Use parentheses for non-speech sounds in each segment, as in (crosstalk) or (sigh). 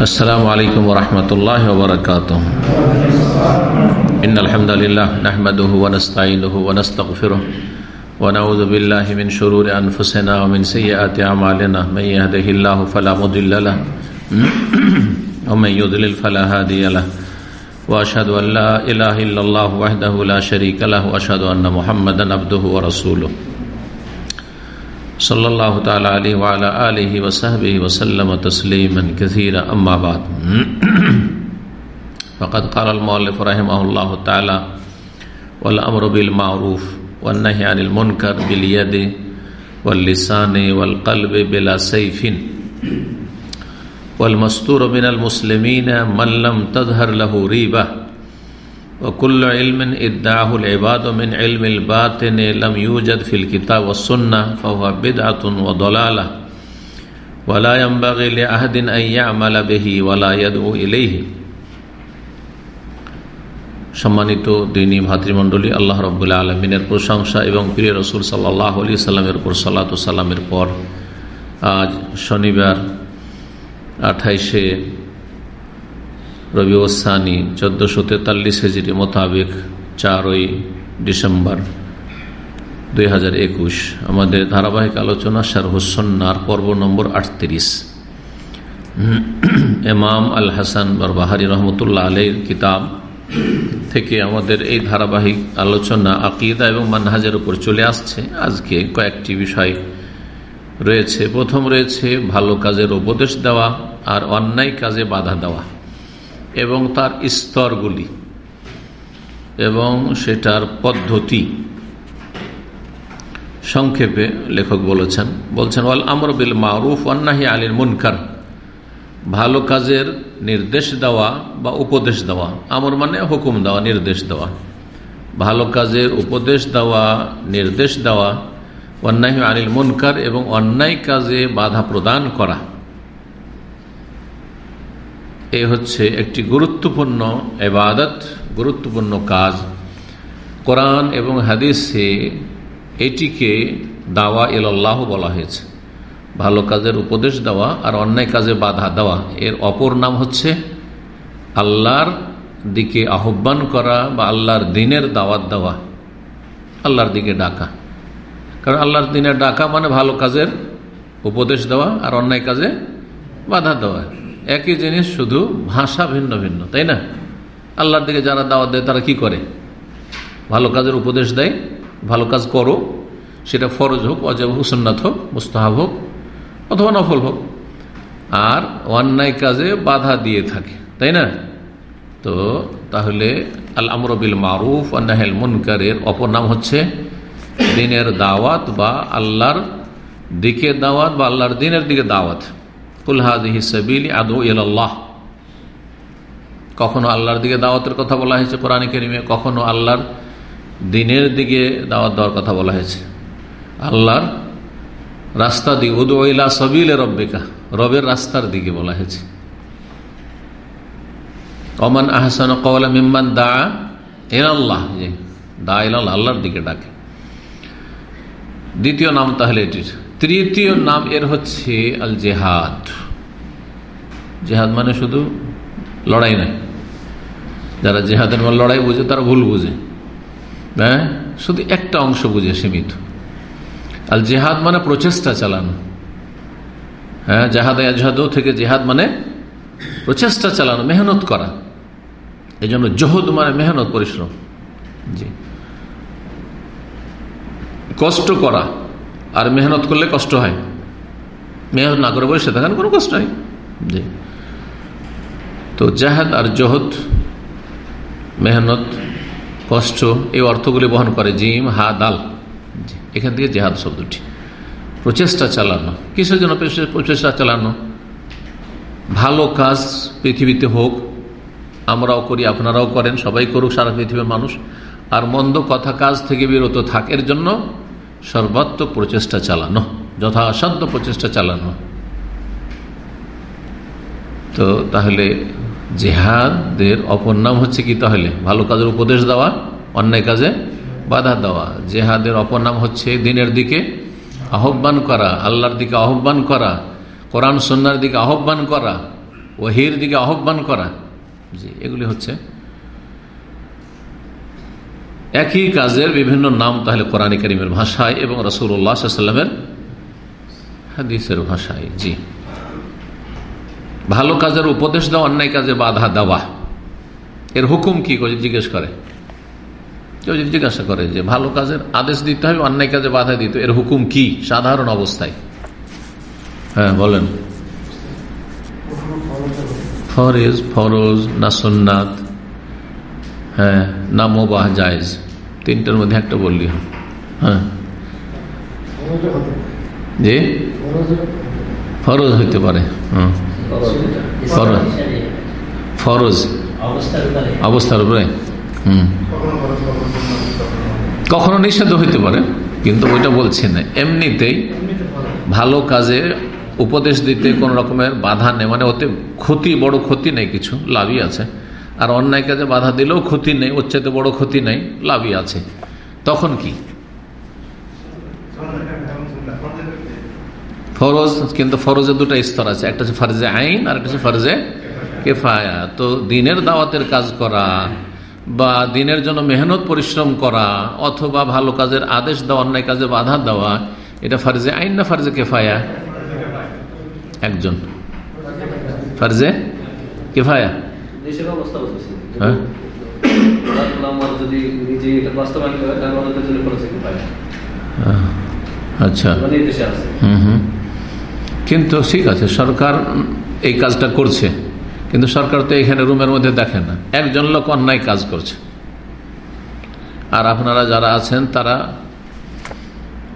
السلام عليكم ورحمة الله وبركاته إن الحمد لله نحمده ونستعينه ونستغفره ونعوذ بالله من شرور أنفسنا ومن سيئات أعمالنا من يهده الله فلا مضل له ومن يضلل فلا هادي له وأشهد أن لا إله إلا الله وحده لا شريك له وأشهد أن محمدا عبده ورسوله صلى الله تعالى عليه وعلى آله وصحبه وسلم تسليما كثيرا. أما بعد. (clears throat) فقد قال المؤلف رحمه الله تعالى والأمر بالمعروف والنهي عن المنكر باليد واللسان والقلب بلا سيف. والمستور من المسلمين من لم تظهر له ওকুল্ল ইলমিন ইদাহুল এবাদমিন ইলমিল বাতেন লম used feel কিতাব ও সন্না ফাহুয়া বিদাতুন ও দলালা ওয়ালা ইয়াম্বাগি লি আহাদিন আইয়া আমালা বিহি ওয়ালা ইয়াদউ ইলাইহি। সম্মানিত দিনী ভাতৃমণ্ডলী, আল্লাহ রব্বুল্লাহ আলমিনের প্রশংসা এবং প্রিয় রসুল সাল্লাহ আলি সাল্লামের উপর সাল্লাত পর আজ শনিবার আঠাইশে রবি ওসানি চোদ্দশো তেতাল্লিশ হেজিরি মোতাবেক চারই ডিসেম্বর দুই হাজার একুশ। আমাদের ধারাবাহিক আলোচনা শারহুসন্নার পর্ব নম্বর আটত্রিশ। এমাম আল হাসান বারবাহারি রহমতুল্লাহ আলের কিতাব থেকে আমাদের এই ধারাবাহিক আলোচনা আকিদা এবং মানহাজের উপর চলে আসছে। আজকে কয়েকটি বিষয় রয়েছে। প্রথম রয়েছে ভালো কাজের উপদেশ দেওয়া আর অন্যায় কাজে বাধা দেওয়া। এবং তার স্তরগুলি এবং সেটার পদ্ধতি। সংক্ষেপে লেখক বলেছেন, বলছেন, ওয়াল আমর বিল মারুফ অন্নাহি আলীর মুনকার। ভালো কাজের নির্দেশ দেওয়া বা উপদেশ দেওয়া, আমর মানে হুকুম দেওয়া, নির্দেশ দেওয়া। ভালো কাজের উপদেশ দেওয়া, নির্দেশ দেওয়া অন্যায় আনিল মুনকার এবং অন্যায় কাজে বাধা প্রদান করা। এ হচ্ছে একটি গুরুত্বপূর্ণ এবাদত গুরুত্বপূর্ণ কাজ। কোরআন এবং হাদিসে এটিকে দাওয়া এল্লাহ বলা হয়েছে। ভালো কাজের উপদেশ দেওয়া আর অন্যায় কাজে বাধা দেওয়া। এর অপর নাম হচ্ছে আল্লাহর দিকে আহ্বান করা বা আল্লাহর দিনের দাওয়াত দেওয়া। আল্লাহর দিকে ডাকা। কারণ আল্লাহর দিনের ডাকা মানে ভালো কাজের উপদেশ দেওয়া আর অন্যায় কাজে বাধা দেওয়া। একই জিনিস শুধু ভাষা ভিন্ন ভিন্ন, তাই না? আল্লাহর দিকে যারা দাওয়াত দেয়, তারা কি করে? ভালো কাজের উপদেশ দেয়, ভালো কাজ করো, সেটা ফরজ হোক অজব হোক, সুন্নাত হোক, মুস্তাহাব হোক, অথবা নফল হোক। আর অন্যায় কাজে বাধা দিয়ে থাকে, তাই না? তো তাহলে আল আমরবিল মারুফ আন্নাহেল মুনকারের অপর নাম হচ্ছে দিনের দাওয়াত বা আল্লাহর দিকে দাওয়াত বা আল্লাহর দিনের দিকে দাওয়াত। আদৌ কখনো আল্লাহর দিকে দাওয়াতের কথা বলা হয়েছে কোরআন কেরিমে, কখনো আল্লাহর দিনের দিকে দাওয়াত দেওয়ার কথা বলা হয়েছে। আল্লাহর রাস্তা দিকে উদা সবিলে রব্বিকা, রবের রাস্তার দিকে বলা হয়েছে। অমান আহসান কওয়ালা মিম্মান দা এর আল্লাহ যে দা এল আল্লাহর দিকে ডাকে। দ্বিতীয় নাম তাহলে এটির। তৃতীয় নাম এর হচ্ছে আল জেহাদ জেহাদ মানে শুধু লড়াই নাই যারা জেহাদের মানে লড়াই বুঝে, তারা ভুল বুঝে। হ্যাঁ? শুধু একটা অংশ বুঝে সীমিত। আল জেহাদ মানে প্রচেষ্টা চালানো। হ্যাঁ? জাহাদ আজহাদ থেকে জেহাদ মানে প্রচেষ্টা চালানো, মেহনত করা। এই জন্য জহদ মানে মেহনত, পরিশ্রম। জি। কষ্ট করা। আর মেহনত করলে কষ্ট হয়। মেহনত না করে বসে থাকেন কোনো? কষ্ট হয় জি। তো জাহাদ আর জহদ, মেহনত, কষ্ট, এই অর্থগুলি বহন করে জিম, হা, দাল। এখান থেকে জেহাদ শব্দটি প্রচেষ্টা চালানো। কিসের জন্য প্রচেষ্টা চালানো? ভালো কাজ পৃথিবীতে হোক, আমরাও করি, আপনারাও করেন, সবাই করুক, সারা পৃথিবীর মানুষ। আর মন্দ কথা কাজ থেকে বিরত থাকের জন্য সর্বাত্মক প্রচেষ্টা চালানো, যথাসাধ্য প্রচেষ্টা চালানো। তো তাহলে জেহাদের অপর নাম হচ্ছে কি তাহলে? ভালো কাজের উপদেশ দেওয়া, অন্যায় কাজে বাধা দেওয়া। জেহাদের অপর নাম হচ্ছে দিনের দিকে আহ্বান করা, আল্লাহর দিকে আহ্বান করা, কোরআন সন্ন্যার দিকে আহ্বান করা ওহির দিকে আহ্বান করা। জি, এগুলি হচ্ছে একই কাজের বিভিন্ন নাম তাহলে কোরআন করিমের ভাষায় এবং রসুল্লাহ হাদিসের ভাষায়, জি। ভালো কাজের উপদেশ দেওয়া অন্যায় কাজে বাধা দেওয়া। এর হুকুম কি? করে জিজ্ঞেস করে। কেউ যদি জিজ্ঞাসা করে যে ভালো কাজের আদেশ দিতে হবে, অন্যায় কাজে বাধা দিতে এর হুকুম কি? সাধারণ অবস্থায়। হ্যাঁ বলেন। ফরেজ, ফরজ, না সন্ন্যাত হ্যাঁ না মোবাহ, জায়েজ। তিনটার মধ্যে একটা বললি হ্যাঁ। যে ফরজ হইতে পারে হ্যাঁ। ফরজ। ফরজ। অবস্থার উপরে, হুম। কখনো নিষেধ হইতে পারে, কিন্তু ওইটা বলছি না। এমনিতেই ভালো কাজে উপদেশ দিতে কোন রকমের বাধা নেই মানে ওতে ক্ষতি, বড় ক্ষতি নেই কিছু, লাভই আছে। আর অন্যায় কাজে বাধা দিলেও ক্ষতি নেই, ওর চাইতে বড় ক্ষতি নেই, লাভই আছে। তখন কি? ফরজ, কিন্তু ফরজের দুটো স্তর আছে, একটা হচ্ছে ফরজে আইন, আর একটা হচ্ছে ফরজে কেফায়া। তো দিনের দাওয়াতের কাজ করা, বা দিনের জন্য মেহনত, পরিশ্রম করা, অথবা ভালো কাজের আদেশ দেওয়া, অন্যায় কাজে বাধা দেওয়া, এটা ফার্জে আইন না ফার্জে কেফায়া? একজন। ফার্জে কেফায়া। হ্যাঁ? আচ্ছা। হুম কিন্তু ঠিক আছে সরকার এই কাজটা করছে। কিন্তু সরকার তো এখানে রুমের মধ্যে দেখে না। একজন লোক অন্যায় কাজ করছে। আর আপনারা যারা আছেন তারা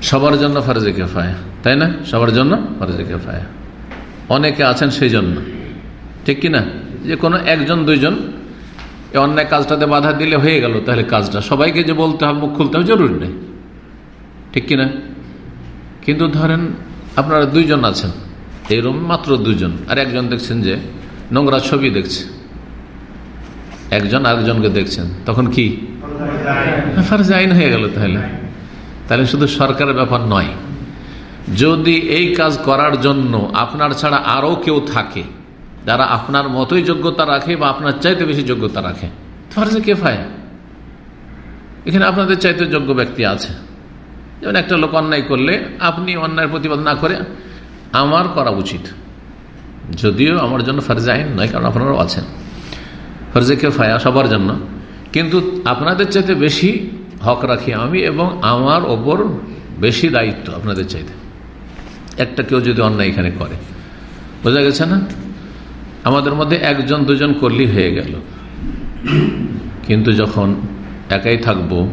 সবার জন্য ফারজে কেফায়া তাই না? সবার জন্য ফারজে কেফায়া। অনেকে আছেন সেই জন্য। ঠিক কিনা যে কোনো একজন, দুইজন, এই অন্যায় কাজটাতে বাধা দিলে হয়ে গেল তাহলে কাজটা। সবাইকে যে বলতে হবে, মুখ খুলতে হবে, জরুরি নেই। ঠিক কিনা? কিন্তু ধরেন আপনারা দুইজন আছেন, এই মাত্র দুজন আর একজন দেখছেন যে নোংরা ছবি দেখছে। একজন আরেকজনকে দেখছেন, তখন কি? ফার্জ আইন হয়ে গেল তাহলে। তাহলে শুধু সরকারের ব্যাপার নয়। যদি এই কাজ করার জন্য আপনার ছাড়া আরও কেউ থাকে যারা আপনার মতোই যোগ্যতা রাখে বা আপনার চাইতে বেশি যোগ্যতা রাখে ফার্জে কে ফায় এখানে আপনাদের চাইতে যোগ্য ব্যক্তি আছে। যেমন একটা লোক অন্যায় করলে আপনি অন্যায়ের প্রতিবাদ না করে, আমার করা উচিত। যদিও আমার জন্য ফার্জে আইন নয়, কারণ আপনারাও আছেন। ফার্জে কে ফায়া সবার জন্য। কিন্তু আপনাদের চাইতে বেশি হক রাখি আমি এবং আমার ওপর বেশি দায়িত্ব আপনাদের চাইতে। একটা কেউ যদি অন্যায় এখানে করে, বোঝা গেছে না? আমাদের মধ্যে একজন, দুজন করলেই হয়ে গেল। কিন্তু যখন একাই থাকব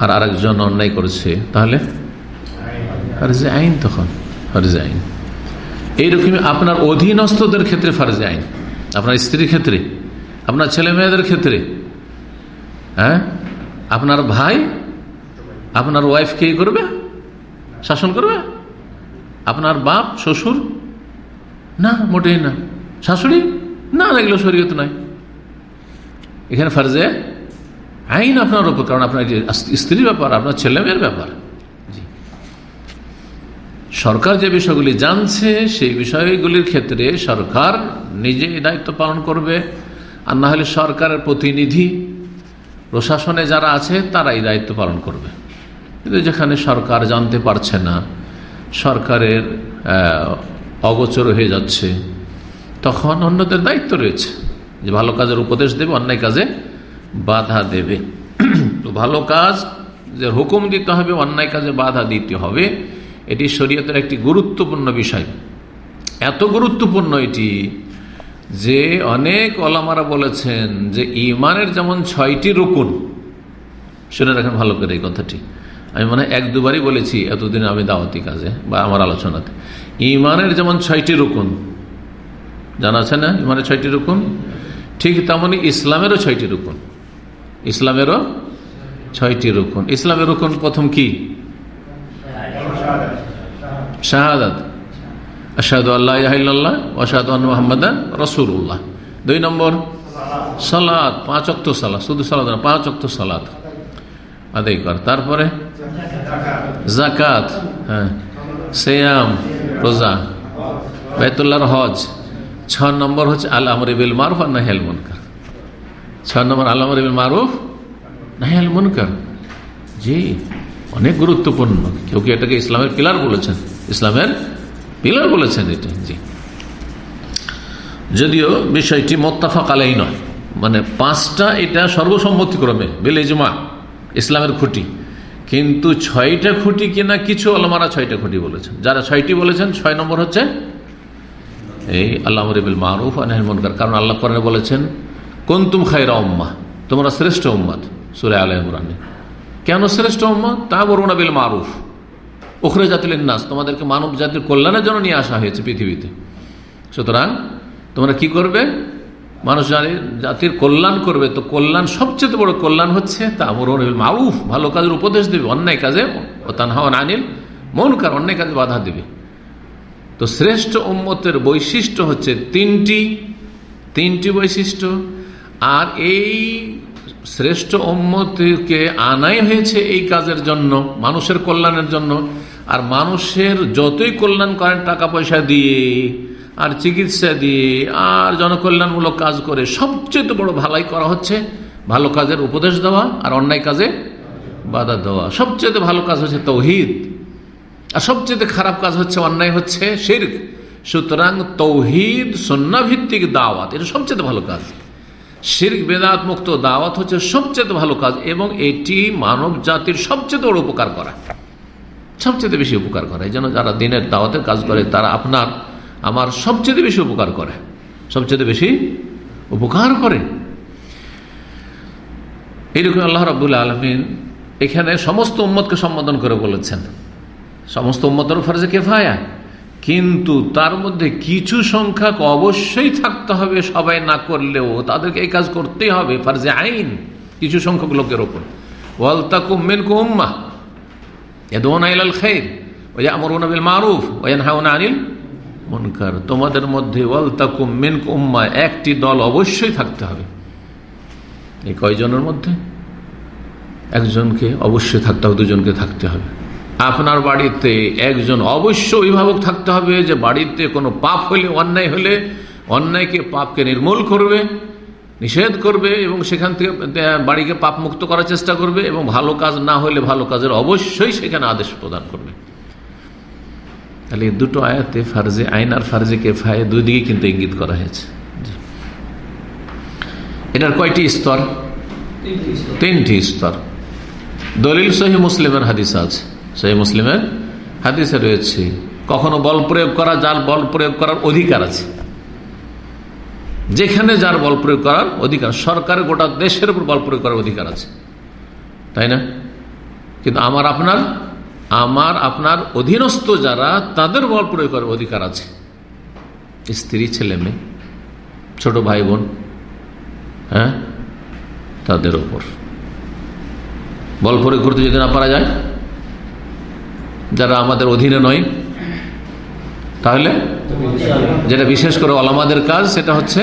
আর আরেকজন অন্যায় করছে, তাহলে ফার্জে আইন তখন, ফার্জে আইন। এইরকমই আপনার অধীনস্থদের ক্ষেত্রে ফার্জে আইন। আপনার স্ত্রীর ক্ষেত্রে, আপনার ছেলে মেয়েদের ক্ষেত্রে হ্যাঁ? আপনার ভাই, আপনার ওয়াইফ কে করবে? শাসন করবে? আপনার বাপ, শ্বশুর? না, মোটেই না। শাশুড়ি? না এগুলো শরীয়ত নয় এখানে ফার্জে আইন আপনার ওপর কারণ আপনার স্ত্রীর ব্যাপার, আপনার ছেলেমেয়ের ব্যাপার। সরকার যে বিষয়গুলি জানছে, সেই বিষয়গুলির ক্ষেত্রে সরকার নিজে দায়িত্ব পালন করবে। আর না হলে সরকারের প্রতিনিধি, প্রশাসনে যারা আছে তারা এই দায়িত্ব পালন করবে। কিন্তু যেখানে সরকার জানতে পারছে না, সরকারের অগোচর হয়ে যাচ্ছে। তখন অন্যদের দায়িত্ব রয়েছে যে ভালো কাজের উপদেশ দেবে, অন্যায় কাজে বাধা দেবে। তো ভালো কাজ যে হুকুম দিতে হবে, অন্যায় কাজে বাধা দিতে হবে, এটি শরীয়তের একটি গুরুত্বপূর্ণ বিষয়। এত গুরুত্বপূর্ণ এটি যে অনেক অলামারা বলেছেন যে ইমানের যেমন ছয়টি রুকুন, শুনে রাখেন ভালো করে এই কথাটি। আমি মনে এক দুবারই বলেছি, এতদিন আমি দাওয়াতি কাজে বা আমার আলোচনাতে। ইমানের যেমন ছয়টি রুকুন জানা আছে না? ইমানের ছয়টি রুকুন? ঠিক তেমনই ইসলামেরও ছয়টি রুকুন। ইসলামেরও ছয়টি রুকুন। ইসলামের রুকুন প্রথম কি? শাহাদাত। আসাদু আল্লাহ ইহিল্লাহ ওসাদ মোহাম্মদ রসুল্লাহ দুই নম্বর সালাদ পাঁচ অক্ত সালাদ শুধু সালাদ না, পাঁচ অক্ত সালাদ আদায় কর। তারপরে? জাকাত হ্যাঁ। সেয়াম, রোজা। বেতুল্লাহর হজ। ছ নম্বর হচ্ছে আল আমরিবিল মারুফ আর নাহিয়াল মুনকার ছ নম্বর আল আমরিবিল মারুফ নাহিয়াল মুনকার জি, অনেক গুরুত্বপূর্ণ। কেউ কেউ এটাকে ইসলামের পিলার বলেছেন? ইসলামের পিলার বলেছেন এটা, জি। যদিও বিষয়টি মোত্তাফা কালাই নয় মানে পাঁচটা এটা সর্বসম্মতিক্রমে বেলেজমা ইসলামের খুঁটি। কিন্তু ছয়টা খুঁটি কিনা কিছু আলমারা ছয়টা খুঁটি বলেছেন। যারা ছয়টি বলেছেন, ছয় নম্বর হচ্ছে এই আল্লাহ মরিবুল মারুফ আনহেল মনকার। কারণ আল্লাহ কোরআনে বলেছেন, কন্তুম খাইরা উম্মা তোমরা শ্রেষ্ঠ উম্মাদ সুরে আলহ ইমরানে। কেন শ্রেষ্ঠ উম্মা তা বরুণা বিল মারুফ ওখরে জাতিল নাস তোমাদেরকে মানব জাতির কল্যাণের জন্য নিয়ে আসা হয়েছে পৃথিবীতে সুতরাং, তোমরা কি করবে? মানুষ জাতির কল্যাণ করবে। তো কল্যাণ, সবচেয়ে বড় কল্যাণ হচ্ছে তা মরুন মারুফ ভালো কাজের উপদেশ দেবে, অন্যায় কাজে, ও তানহাওয়ান আনিল মন কার অন্যায় কাজে বাধা দেবে। তো শ্রেষ্ঠ উম্মতের বৈশিষ্ট্য হচ্ছে তিনটি তিনটি বৈশিষ্ট্য। আর এই শ্রেষ্ঠ উম্মতকে আনাই হয়েছে এই কাজের জন্য, মানুষের কল্যাণের জন্য। আর মানুষের যতই কল্যাণ করেন টাকা পয়সা দিয়ে, আর চিকিৎসা দিয়ে, আর জনকল্যাণমূলক কাজ করে, সবচেয়ে বড় ভালাই করা হচ্ছে ভালো কাজের উপদেশ দেওয়া আর অন্যায় কাজে বাধা দেওয়া। সবচেয়ে ভালো কাজ হচ্ছে তৌহিদ। আর সবচেয়ে খারাপ কাজ হচ্ছে, অন্যায় হচ্ছে শির্ক। সুতরাং তৌহিদ, সন্নাভিত্তিক দাওয়াত, এটা সবচেয়ে ভালো কাজ। শির্ক, বেদাত মুক্ত দাওয়াত হচ্ছে সবচেয়ে ভালো কাজ এবং এটি মানব জাতির সবচেয়ে বড় উপকার করা। সবচেয়ে বেশি উপকার করে। জন্য যারা দিনের দাওয়াতের কাজ করে, তারা আপনার, আমার সবচেয়ে বেশি উপকার করে। সবচেয়ে বেশি উপকার করে। এইরকম আল্লাহ রাবুল আলমিন এখানে সমস্ত উম্মতকে সম্বোধন করে বলেছেন। সমস্ত উম্মতের ফরজে কেফায়া। কিন্তু তার মধ্যে কিছু সংখ্যক অবশ্যই থাকতে হবে, সবাই না করলেও। তাদেরকে এই কাজ করতেই হবে, ফার্জে আইন, কিছু সংখ্যক লোকের ওপর ওয়ালতাকুমেন কুম্মা এদোন আইলাল খের ওই আমর বিল মারুফ ওয়ান হাউন আনিল মনকার। তোমাদের মধ্যে ওয়ালতাকুম মেন উম্মা, একটি দল অবশ্যই থাকতে হবে। এই কয়জনের মধ্যে? একজনকে অবশ্যই থাকতে হবে, দুজনকে থাকতে হবে। আপনার বাড়িতে একজন অবশ্য অভিভাবক থাকতে হবে যে বাড়িতে কোনো পাপ হলে অন্যায় হলে অন্যায়কে পাপকে নির্মূল করবে নিষেধ করবে এবং সেখান থেকে বাড়িকে পাপ মুক্ত করার চেষ্টা করবে এবং ভালো কাজ না হলে ভালো কাজের অবশ্যই সেখানে আদেশ প্রদান করবে। তাহলে দুটো আয়াতে ফার্জে আইন আর ফার্জে কেফায় দুই দিকে কিন্তু ইঙ্গিত করা হয়েছে। এটার কয়টি স্তর। তিনটি স্তর। দলিল সহি মুসলিমের হাদিস আছে। সহি মুসলিমের হাদিসে রয়েছে, কখনো বল প্রয়োগ করা, যার বল প্রয়োগ করার অধিকার আছে। যেখানে যার বল প্রয়োগ করার অধিকার সরকারের গোটা দেশের উপর বল প্রয়োগ করার অধিকার আছে। তাই না? কিন্তু আমার আপনার আমার আপনার অধীনস্থ যারা, তাদের বল প্রয়োগ করার অধিকার আছে। স্ত্রী, ছেলে, মেয়ে, ছোট ভাই, বোন হ্যাঁ? তাদের ওপর বল প্রয়োগ করতে যদি না পারা যায় যারা আমাদের অধীনে নয়, তাহলে যেটা বিশেষ করে অলামাদের কাজ সেটা হচ্ছে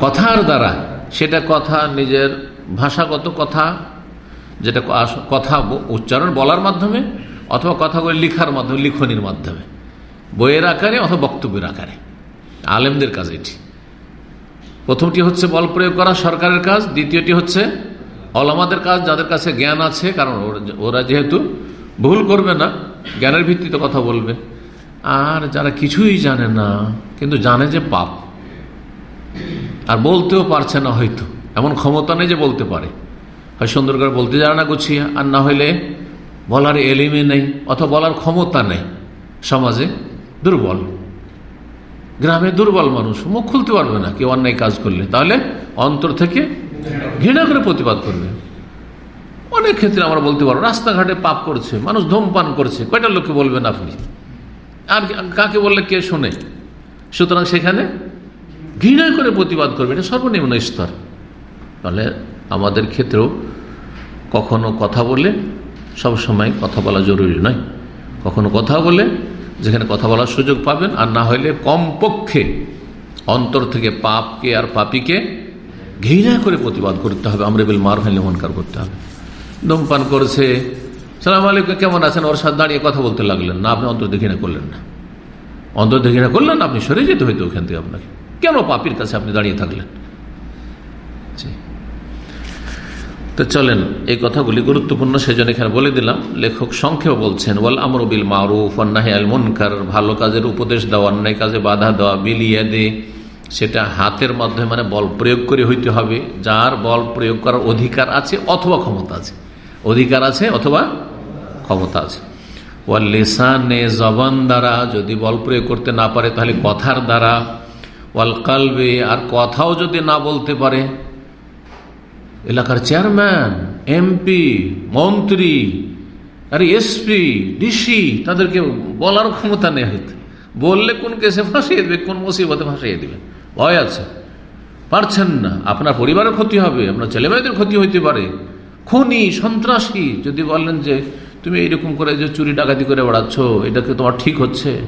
কথার দ্বারা। সেটা কথা, নিজের ভাষাগত কথা, যেটা কথা উচ্চারণ বলার মাধ্যমে অথবা কথাগুলি লিখার মাধ্যমে, লিখনির মাধ্যমে। বইয়ের আকারে অথবা বক্তব্যের আকারে। আলেমদের কাজ এটি। প্রথমটি হচ্ছে বল প্রয়োগ করা সরকারের কাজ, দ্বিতীয়টি হচ্ছে অলামাদের কাজ, যাদের কাছে জ্ঞান আছে, কারণ ওরা যেহেতু ভুল করবে না, জ্ঞানের ভিত্তিতে কথা বলবে। আর যারা কিছুই জানে না, কিন্তু জানে যে পাপ, আর বলতেও পারছে না হয়তো, এমন ক্ষমতা নেই যে বলতে পারে। হয় সুন্দর করে বলতে জানে না গুছিয়ে, আর না হইলে বলার এলিমে নেই, অথবা বলার ক্ষমতা নেই সমাজে, দুর্বল। গ্রামে দুর্বল মানুষ, মুখ খুলতে পারবে না, কেউ অন্যায় কাজ করলে। তাহলে অন্তর থেকে ঘৃণা করে প্রতিবাদ করবে। অনেক ক্ষেত্রে আমরা বলতে পারব রাস্তাঘাটে পাপ করছে, মানুষ ধূমপান করছে, কয়টা লোককে বলবেন আপনি? আর কাকে বললে কে শোনে? সুতরাং সেখানে ঘৃণা করে প্রতিবাদ করবে, এটা সর্বনিম্ন স্তর। তাহলে আমাদের ক্ষেত্রেও কখনো কথা বলে সব সময় কথা বলা জরুরি নয়। কখনো কথা বলে যেখানে কথা বলার সুযোগ পাবেন, আর না হইলে কমপক্ষে অন্তর থেকে পাপকে আর পাপিকে ঘৃণা করে প্রতিবাদ করতে হবে আমরা বেল মার হইলে মনকার করতে হবে। ধূমপান করছে। সালাম আলাইকুম, কেমন আছেন? ওর সাথে দাঁড়িয়ে কথা বলতে লাগলেন। না, আপনি অন্তর ঘৃণা করলেন না। অন্তর ঘৃণা করলেন আপনি সরে যেতে হইতো ওখান থেকে আপনাকে। কেন পাপির কাছে আপনি দাঁড়িয়ে থাকলেন? তো চলেন, এই কথাগুলি গুরুত্বপূর্ণ সেজন্য এখানে বলে দিলাম। লেখক সংক্ষেপ বলছেন, ওয়াল আমরবিল মারুফ অন্যায় আল ভালো কাজের উপদেশ দেওয়া অন্যায় কাজে বাধা দেওয়া বিলিয়ে দে সেটা হাতের মাধ্যমে মানে বল প্রয়োগ করে হইতে হবে। যার বল প্রয়োগ করার অধিকার আছে অথবা ক্ষমতা আছে। অধিকার আছে অথবা ক্ষমতা আছে। ওয়াল লেসানে জবান দ্বারা যদি বল প্রয়োগ করতে না পারে, তাহলে কথার দ্বারা। ওয়াল কালবে, আর কথাও যদি না বলতে পারে। এলাকার চেয়ারম্যান, এমপি, মন্ত্রী, আর এসপি, ডিসি, তাদেরকে বলার ক্ষমতা নেই বললে কোন কেসে ফাঁসিয়ে দেবে, কোন মুসিবতে ফাঁসিয়ে দেবে। ভয় আছে। পারছেন না। আপনার পরিবারের ক্ষতি হবে, আপনার ছেলেমেয়েদের ক্ষতি হইতে পারে। খুনি, সন্ত্রাসী। যদি বলেন যে, তুমি এইরকম করে যে চুরি ডাকাতি করে বেড়াচ্ছ এটাকে তোমার ঠিক হচ্ছে?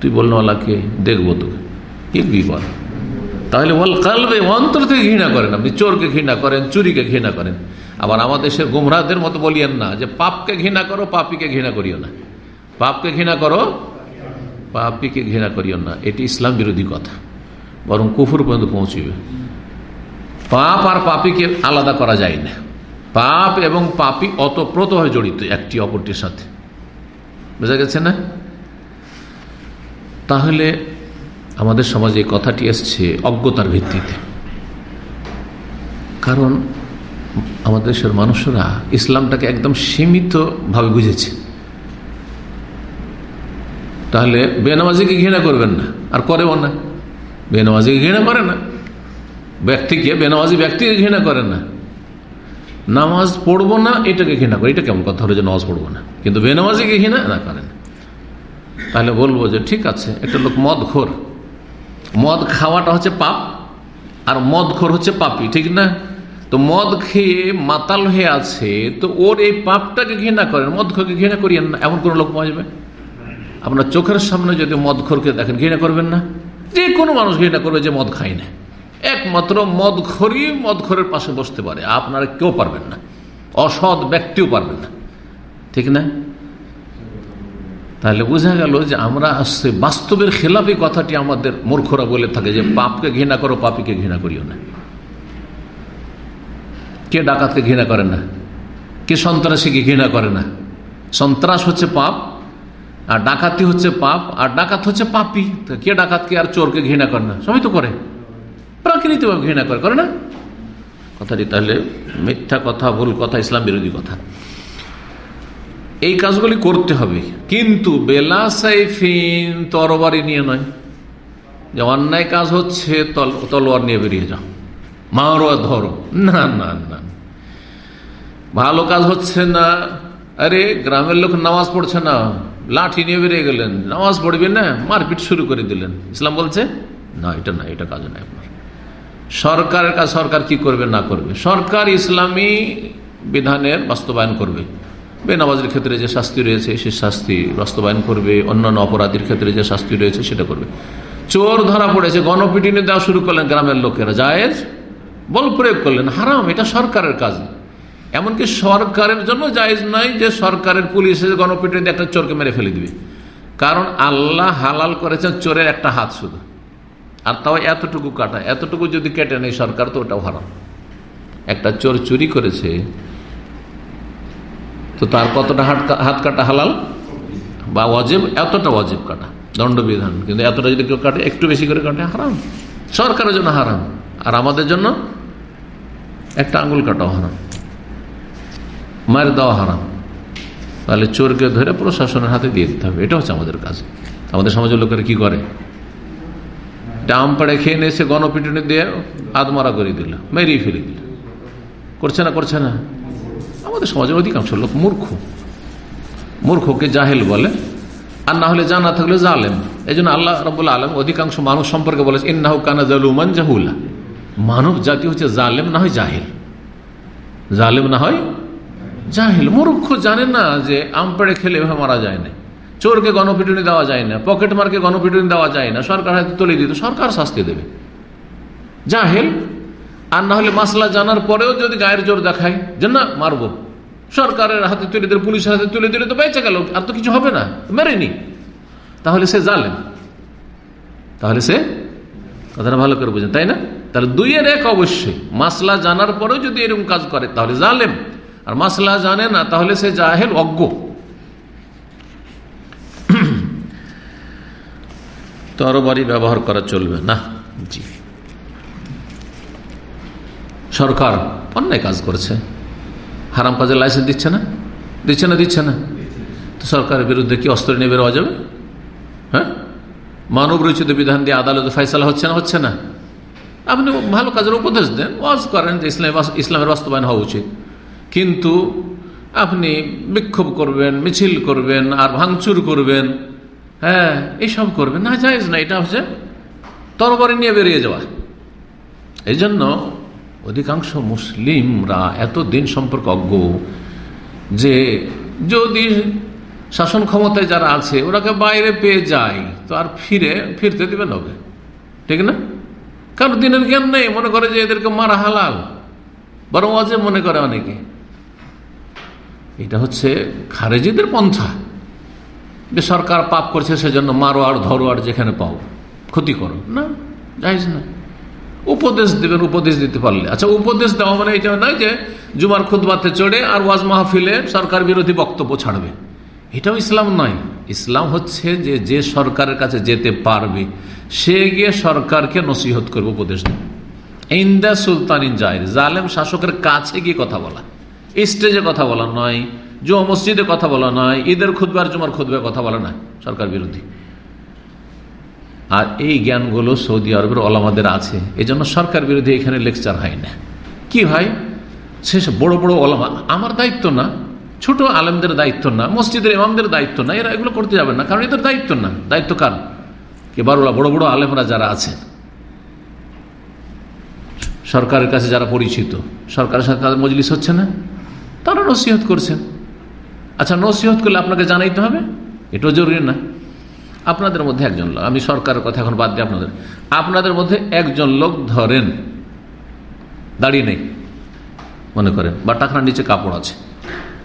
তুই বলনওয়ালাকে দেখব তোকে। কি বিপদ? তাহলে বল কালবে অন্তর থেকে ঘৃণা করেন আপনি। চোরকে ঘৃণা করেন, চুরিকে ঘৃণা করেন। আবার আমাদের দেশের গুমরাহদের মতো বলিয়েন না যে, পাপকে ঘৃণা করো, পাপিকে ঘৃণা করিও না। পাপকে ঘৃণা করো, পাপিকে ঘৃণা করিও না। এটি ইসলাম বিরোধী কথা। বরং কুফুর পর্যন্ত পৌঁছিবে। পাপ আর পাপিকে আলাদা করা যায় না। পাপ এবং পাপি অতপ্রত হয়ে জড়িত একটি অপরটির সাথে। বোঝা গেছে না? তাহলে আমাদের সমাজে কথাটি এসছে অজ্ঞতার ভিত্তিতে। কারণ আমাদের দেশের মানুষরা ইসলামটাকে একদম সীমিতভাবে বুঝেছে। তাহলে বেনামাজিকে ঘৃণা করবেন না, আর করেও না। বেনামাজিকে ঘৃণা করে না। ব্যক্তিকে, বেনামাজি ব্যক্তিকে ঘৃণা করে না। নামাজ পড়ব না, এটাকে ঘৃণা করে। এটা কেমন কথা হলো যে নামাজ পড়ব না? কিন্তু বেনামাজিকে ঘৃণা? না করেন। তাহলে বলব যে ঠিক আছে, একটা লোক মদ খোর মদ খাওয়াটা হচ্ছে পাপ, আর মদ খোর হচ্ছে পাপি, ঠিক না? তো মদ খেয়ে মাতাল হয়ে আছে, তো ওর এই পাপটাকে ঘৃণা করেন। মদ খোরকে ঘৃণা করিয়েন না, এমন কোনো লোক পাওয়া যাবে? আপনার চোখের সামনে যদি মদ খোরকে দেখেন, ঘৃণা করবেন না? যে কোনো মানুষ ঘৃণা করবে যে মদ খায় না। একমাত্র মদ খড়ি মদ খোরের পাশে বসতে পারে। আপনারা কেউ পারবেন না। অসৎ ব্যক্তিও পারবেন না। ঠিক না? তাহলে বোঝা গেল যে আমরা আসছে বাস্তবের খেলাপি কথাটি আমাদের মূর্খরা বলে থাকে যে পাপকে ঘৃণা করো, পাপিকে ঘৃণা করিও না। কে ডাকাতকে ঘৃণা করে না? কে সন্ত্রাসীকে ঘৃণা করে না? সন্ত্রাস হচ্ছে পাপ, আর ডাকাতি হচ্ছে পাপ, আর ডাকাত হচ্ছে পাপি। কে ডাকাতকে আর চোরকে ঘৃণা করে না? সবই তো করে। প্রাকৃতিকভাবে ঘৃণা করে করে না? কথাটি তাহলে মিথ্যা কথা, ভুল কথা, ইসলাম বিরোধী কথা। এই কাজগুলি করতে হবে, কিন্তু বেলা সাইফিন তরবারি নিয়ে নয়। যে অন্যায় কাজ হচ্ছে তলোয়ার নিয়ে বেরিয়ে যাও। মারো ধরো। না না না। ভালো কাজ হচ্ছে না। আরে, গ্রামের লোক নামাজ পড়ছে না। লাঠি নিয়ে বেরিয়ে গেলেন। নামাজ পড়বে না, মারপিট শুরু করে দিলেন। ইসলাম বলছে, না, এটা না, এটা কাজ নাই আপনার। সরকারের কাজ সরকার কি করবে, না করবে? সরকার ইসলামী বিধানের বাস্তবায়ন করবে। বেনামাজের ক্ষেত্রে যে শাস্তি রয়েছে, সে শাস্তি বাস্তবায়ন করবে। অন্যান্য অপরাধীর ক্ষেত্রে যে শাস্তি রয়েছে, সেটা করবে। চোর ধরা পড়েছে, গণপিটিনে দেওয়া শুরু করলেন গ্রামের লোকেরা। জায়েজ? বল প্রয়োগ করলেন। হারাম, এটা সরকারের কাজ। এমনকি সরকারের জন্য জায়েজ নয় যে সরকারের পুলিশ গণপিটিনে একটা চোরকে মেরে ফেলে দিবে। কারণ আল্লাহ হালাল করেছেন চোরের একটা হাত শুধু। আর তাও এতটুকু কাটা, এতটুকু যদি কেটে নেই সরকার তো ওটাও হারাম। একটা চোর চুরি করেছে, তো তার কতটা হাত হাত কাটা হালাল? বা অজেব এতটা অজেব কাটা, দণ্ডবিধান। কিন্তু এতটা যদি কেউ কাটে, একটু বেশি করে কাটে, হারাম। সরকারের জন্য হারাম। আর আমাদের জন্য একটা আঙুল কাটাও হারাম। মায়ের দেওয়া হারাম। তাহলে চোরকে ধরে প্রশাসনের হাতে দিয়ে দিতে হবে। এটা হচ্ছে আমাদের কাজ। আমাদের সমাজের লোকেরা কি করে? ডাম পাড়ে খেয়ে নিয়ে এসে গণপিটুনি দিয়ে আদমারা করে দিল, মেরিয়ে ফেলে দিল। করছে না করছে না? আমাদের সমাজের অধিকাংশ লোক মূর্খ। মূর্খকে জাহেল বলে, আর না হলে জানা থাকলে জালেম। এই জন্য আল্লাহ রবুল্লা আলম অধিকাংশ মানুষ সম্পর্কে বলেছে, ইন্নাহু কানা জালুমান মানব জাতি হচ্ছে জালেম, না হয় জাহেল। জালেম না হয় জাহেল। মূর্খ জানে না যে আম পেড়ে খেলে এভাবে মারা যায় না চোরকে গণপিটুনি দেওয়া যায় না, পকেট মার্কে গণপিটুনি দেওয়া যায় না, সরকার হাতে তুলে দিত, সরকার শাস্তি দেবে। জাহেল, আর না হলে মাসলা জানার পরেও যদি গায়ের জোর দেখায়, যে না, মারবো। সরকারের হাতে তুলে দিলে, পুলিশের হাতে তুলে দিলে তো বেঁচে গেল, আর তো কিছু হবে না, মেরেনি। তাহলে সে জালেম। তাহলে সে কথাটা ভালো করে বুঝেন, তাই না? তাহলে দুইয়ের এক অবশ্যই, মাসলা জানার পরেও যদি এরকম কাজ করে, তাহলে জালেম। আর মাসলা জানে না, তাহলে সে জাহেল, অজ্ঞ। তরবারি ব্যবহার করা চলবে। না, জি। সরকার অন্যায় কাজ করছে। হারাম কাজের লাইসেন্স দিচ্ছে না? দিচ্ছে না দিচ্ছে না? তো সরকারের বিরুদ্ধে কি অস্ত্র নিয়ে বেরোয়া যাবে? হ্যাঁ? মানব রচিত বিধান দিয়ে আদালতে ফয়সালা হচ্ছে না হচ্ছে না? আপনি ভালো কাজের উপদেশ দেন, ওয়াজ করেন যে ইসলাম ইসলামের বাস্তবায়ন হওয়া উচিত। কিন্তু আপনি বিক্ষোভ করবেন, মিছিল করবেন, আর ভাঙচুর করবেন হ্যাঁ এইসব করবেন না যাইজ না, এটা হচ্ছে তরবারি নিয়ে বেরিয়ে যাওয়া। এই জন্য অধিকাংশ মুসলিমরা এত দিন সম্পর্ক অজ্ঞ যে যদি শাসন ক্ষমতায় যারা আছে, ওরাকে বাইরে পেয়ে যায়, তো আর ফিরে, ফিরতে দিবেন ওকে। ঠিক না? কারণ দিনের জ্ঞান নেই, মনে করে যে এদেরকে মারা হালাল। বরং অজে মনে করে অনেকে। এটা হচ্ছে খারেজিদের পন্থা। যে সরকার পাপ করছে, সেজন্য মারো আর ধরো আর যেখানে পাও। ক্ষতি করো। না যাইজ না। উপদেশ দেবেন, উপদেশ দিতে পারলে। আচ্ছা উপদেশ দেওয়া মানে এটা নয় যে জুমার খুদবাতে চড়ে আর ওয়াজ মাহফিলে সরকার বিরোধী বক্তব্য ছাড়বে। এটাও ইসলাম নয়। ইসলাম হচ্ছে যে যে সরকারের কাছে যেতে পারবে, সে গিয়ে সরকারকে নসিহত করবে, উপদেশ দেবে। ইন্দা সুলতান ইন জাহির জালেম শাসকের কাছে গিয়ে কথা বলা। স্টেজে কথা বলা নয়। জুমা মসজিদে কথা বলা নয়, ঈদের খুদবার জুমার খুদবে কথা বলা নয়, সরকার বিরোধী। আর এই জ্ঞানগুলো সৌদি আরবের ওলামাদের আছে এই জন্য সরকার বিরোধী এখানে লেকচার হয় না। কি হয়? শেষ বড় বড় ওলামা, আমার দায়িত্ব না, ছোট আলেমদের দায়িত্ব না, মসজিদের ইমামদের দায়িত্ব না, এরা এগুলো করতে যাবে না, কারণ এদের দায়িত্ব না। দায়িত্ব কার? কে বারোলা বড় বড় আলেমরা যারা আছেন সরকারের কাছে যারা পরিচিত, সরকারের সাথে তাদের মজলিস হচ্ছে না, তারা নসিহত করছেন। আচ্ছা নসিহত করলে আপনাকে জানাইতে হবে? এটাও জরুরি না। আপনাদের মধ্যে একজন লোক, আমি সরকারের কথা এখন বাদ দিই আপনাদের। আপনাদের মধ্যে একজন লোক ধরেন, দাঁড়িয়ে নেই, মনে করেন বা টাকার নিচে কাপড় আছে।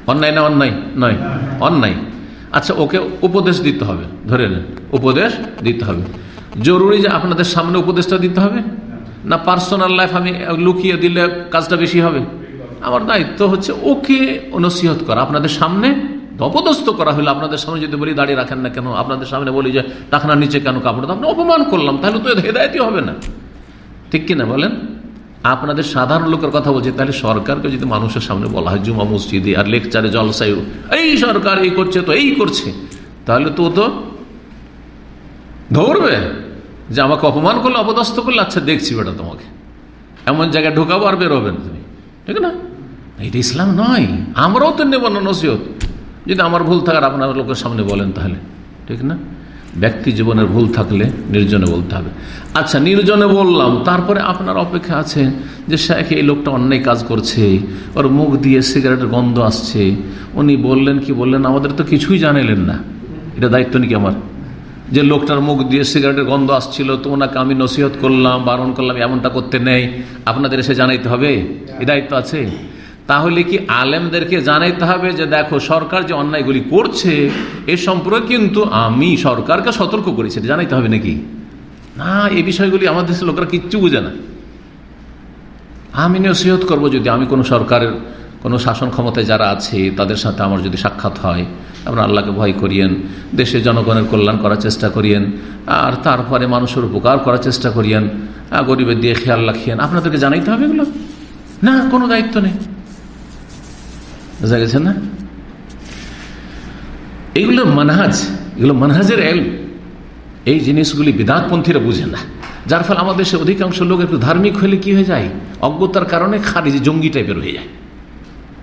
অন্যায় না অন্যায়? নয়। অন্যায়। আচ্ছা ওকে উপদেশ দিতে হবে, ধরে নেন, উপদেশ দিতে হবে। জরুরি যে আপনাদের সামনে উপদেশটা দিতে হবে? না, পার্সোনাল লাইফ আমি লুকিয়ে দিলে কাজটা বেশি হবে? আমার দায়িত্ব হচ্ছে ওকে নসিহত করা। আপনাদের সামনে অপদস্থ করা হলো। আপনাদের সামনে যদি বলি, দাঁড়িয়ে রাখেন না কেন? আপনাদের সামনে বলি যে টাকনার নিচে কেন কাপড়? আপনি অপমান করলাম। তাহলে তো হেদায়তই হবে না। ঠিক কিনা বলেন? আপনাদের সাধারণ লোকের কথা বলছি। তাহলে সরকারকে যদি মানুষের সামনে বলা হয়, জুমা মসজিদে আর লেকচারে জলসাই এই সরকার এই করছে তো এই করছে। তাহলে তো তো ধরবে যে আমাকে অপমান করলে, অপদস্থ করলে। আচ্ছা দেখছি বেটা তোমাকে। এমন জায়গায় ঢোকাবো আর বেরোবেন তুমি। ঠিক না? এটা ইসলাম নয়। আমরাও তো নেব না নসিহত। যদি আমার ভুল থাকার আপনার লোকের সামনে বলেন তাহলে। ঠিক না? ব্যক্তি জীবনের ভুল থাকলে নির্জনে বলতে হবে। আচ্ছা নির্জনে বললাম। তারপরে আপনার অপেক্ষা আছে যে শেখ এই লোকটা অন্যায় কাজ করছে। ওর মুখ দিয়ে সিগারেটের গন্ধ আসছে। উনি বললেন কি বললেন? আমাদের তো কিছুই জানাইলেন না। এটা দায়িত্ব নাকি আমার? যে লোকটার মুখ দিয়ে সিগারেটের গন্ধ আসছিল, তো ওনাকে আমি নসিহত করলাম, বারণ করলাম, এমনটা করতে নেই। আপনাদের এসে জানাইতে হবে? এ দায়িত্ব আছে? তাহলে কি আলেমদেরকে জানাইতে হবে যে, দেখো, সরকার যে অন্যায়গুলি করছে, এ সম্পর্কে কিন্তু আমি সরকারকে সতর্ক করেছি জানাইতে হবে নাকি? না এই বিষয়গুলি আমাদের দেশের লোকরা কিচ্ছু বুঝে না। আমি নসিহত করব যদি আমি কোনো সরকারের কোনো শাসন ক্ষমতায় যারা আছে, তাদের সাথে আমার যদি সাক্ষাৎ হয় আপনার আল্লাহকে ভয় করিয়েন, দেশের জনগণের কল্যাণ করার চেষ্টা করিয়েন, আর তারপরে মানুষের উপকার করার চেষ্টা করিয়েন গরিবের দিয়ে খেয়াল রাখিয়েন, আপনাদেরকে জানাইতে হবে এগুলো? না, কোনো দায়িত্ব নেই। বোঝা গেছে না? এইগুলো মানহাজ, এগুলো মানহাজের এল এই জিনিসগুলি বিদাতপন্থীরা বুঝে না। যার ফলে আমাদের দেশে অধিকাংশ লোক একটু ধার্মিক হলে কি হয়ে যায়? অজ্ঞতার কারণে খারিজি জঙ্গি টাইপের হয়ে যায়।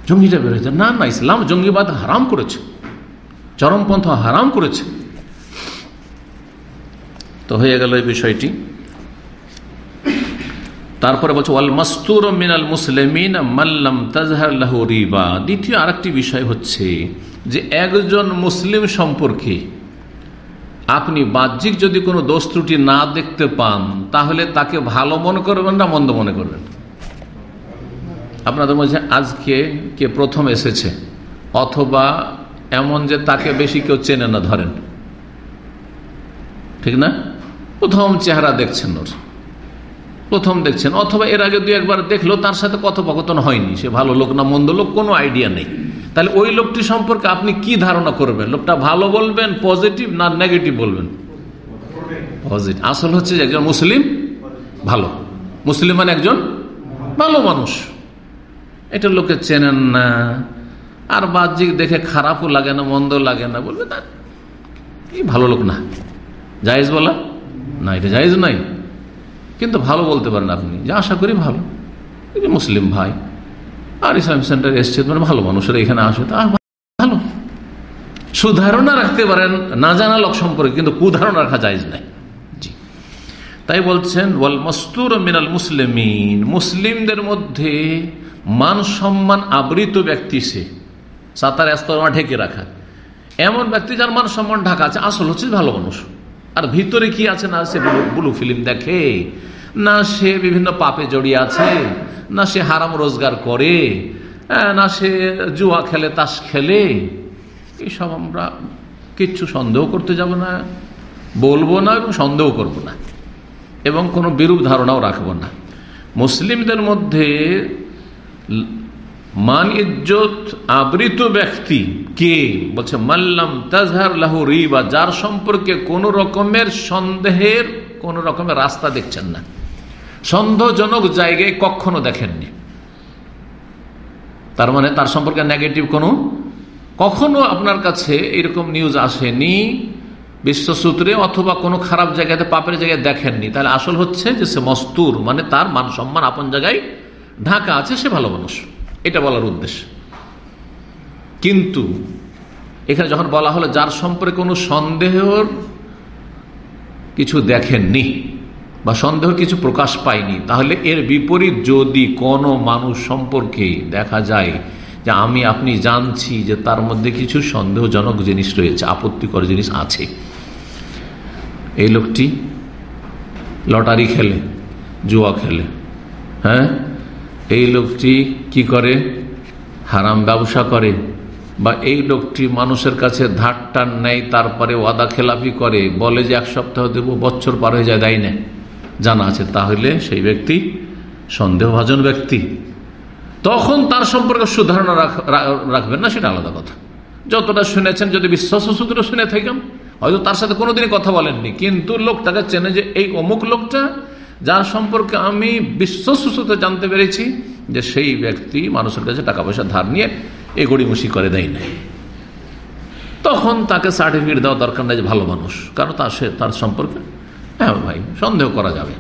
জঙ্গি টাইপের হয়ে যায়। না না, ইসলাম জঙ্গিবাদ হারাম করেছে। চরমপন্থ হারাম করেছে। তো হয়ে গেল এই বিষয়টি। তারপরে বলছে, ওয়াল মাস্তুর মিনাল মুসলিমিন মাল্লাম তাজহার রিবা। দ্বিতীয় আরেকটি বিষয় হচ্ছে যে একজন মুসলিম সম্পর্কে আপনি বাহ্যিক যদি কোনো দোষ ত্রুটি না দেখতে পান, তাহলে তাকে ভালো মনে করবেন না মন্দ মনে করবেন। আপনাদের মধ্যে আজকে কে প্রথম এসেছে, অথবা এমন যে তাকে বেশি কেউ চেনে না, ধরেন। ঠিক না? প্রথম চেহারা দেখছেন ওর। প্রথম দেখছেন, অথবা এর আগে দু একবার দেখল তার সাথে কথোপকথন হয়নি। সে ভালো লোক না, মন্দ লোক, কোনো আইডিয়া নেই। তাহলে ওই লোকটি সম্পর্কে আপনি কি ধারণা করবেন? লোকটা ভালো বলবেন, পজিটিভ না নেগেটিভ বলবেন? পজিটিভ। আসল হচ্ছে যে একজন মুসলিম ভালো। মুসলিম মানে একজন ভালো মানুষ। এটা লোকে চেনেন না। আর বাহ্যিক দেখে খারাপও লাগে না, মন্দ লাগে না, বলবে না কি ভালো লোক না? জায়েজ বলা? না, এটা জায়েজ নাই কিন্তু ভালো বলতে পারেন আপনি, যে আশা করি ভালো। মুসলিম ভাই, আর ইসলাম সেন্টার এসছে মানে ভালো মানুষেরা এখানে আসে, তা ভালো। সুধারণা রাখতে পারেন, না জানা লোক সম্পর্কে, কিন্তু কুধারণা রাখা জায়েজ নাই জি। তাই বলছেন, ওয়াল মস্তুর মিনাল মুসলিমিন মুসলিমদের মধ্যে মান সম্মান আবৃত ব্যক্তি সে, সাঁতার স্তরমা ঢেকে রাখা। এমন ব্যক্তি যার মান সম্মান ঢাকা আছে, আসল হচ্ছে ভালো মানুষ। আর ভিতরে কি আছে? না সে ব্লু ফিল্ম দেখে, না সে বিভিন্ন পাপে জড়িয়ে আছে, না সে হারাম রোজগার করে না সে জুয়া খেলে, তাস খেলে। এইসব আমরা কিচ্ছু সন্দেহ করতে যাব না, বলব না এবং সন্দেহ করব না। এবং কোনো বিরূপ ধারণাও রাখব না। মুসলিমদের মধ্যে মান ইজ্জত আবৃত ব্যক্তি কে? বলছে, মাল্লাম তাজহার লাহু রিবা, যার সম্পর্কে কোন রকমের সন্দেহের কোন রকমের রাস্তা দেখছেন না। সন্দেহজনক জায়গায় কখনো দেখেননি। তার মানে তার সম্পর্কে নেগেটিভ কোনো? কখনো আপনার কাছে এরকম নিউজ আসেনি বিশ্বসূত্রে অথবা কোনো খারাপ জায়গাতে, পাপের জায়গায় দেখেননি। তাহলে আসল হচ্ছে যে সে মস্তুর মানে তার মান সম্মান আপন জায়গায় ঢাকা আছে, সে ভালো মানুষ। এটা বলার উদ্দেশ্য। কিন্তু এখানে যখন বলা হলো যার সম্পর্কে কোনো সন্দেহর কিছু দেখেননি বা সন্দেহ কিছু প্রকাশ পায়নি, তাহলে এর বিপরীত যদি কোনো মানুষ সম্পর্কে দেখা যায় যে আমি, আপনি জানছি যে তার মধ্যে কিছু সন্দেহজনক জিনিস রয়েছে, আপত্তিকর জিনিস আছে, এই লোকটি লটারি খেলে, জুয়া খেলে হ্যাঁ? এই লোকটি কি করে? হারাম ব্যবসা করে বা এই লোকটি মানুষের কাছে ধার টান নেয়, তারপরে ওয়াদা খেলাপি করে, বলে যে এক সপ্তাহ দেব, বছর পার হয়ে যায়, দেয় না। জানা আছে, তাহলে সেই ব্যক্তি সন্দেহভাজন ব্যক্তি। তখন তার সম্পর্কে সুধারণা রাখবেন না, সেটা আলাদা কথা। যতটা শুনেছেন, যদি বিশ্বাস সূত্র শুনে থাকেন, হয়তো তার সাথে কোনোদিনই কথা বলেননি, কিন্তু লোকটাকে চেনে যে এই অমুক লোকটা যার সম্পর্কে আমি বিশ্বস্ত জানতে পেরেছি যে সেই ব্যক্তি মানুষের কাছে টাকা পয়সা ধার নিয়ে এ গড়িমসি করে দেয় না তখন তাকে সার্টিফিকেট দেওয়া দরকার নেই যে ভালো মানুষ, কারণ তার সে তার সম্পর্কে হ্যাঁ ভাই, সন্দেহ করা যাবে।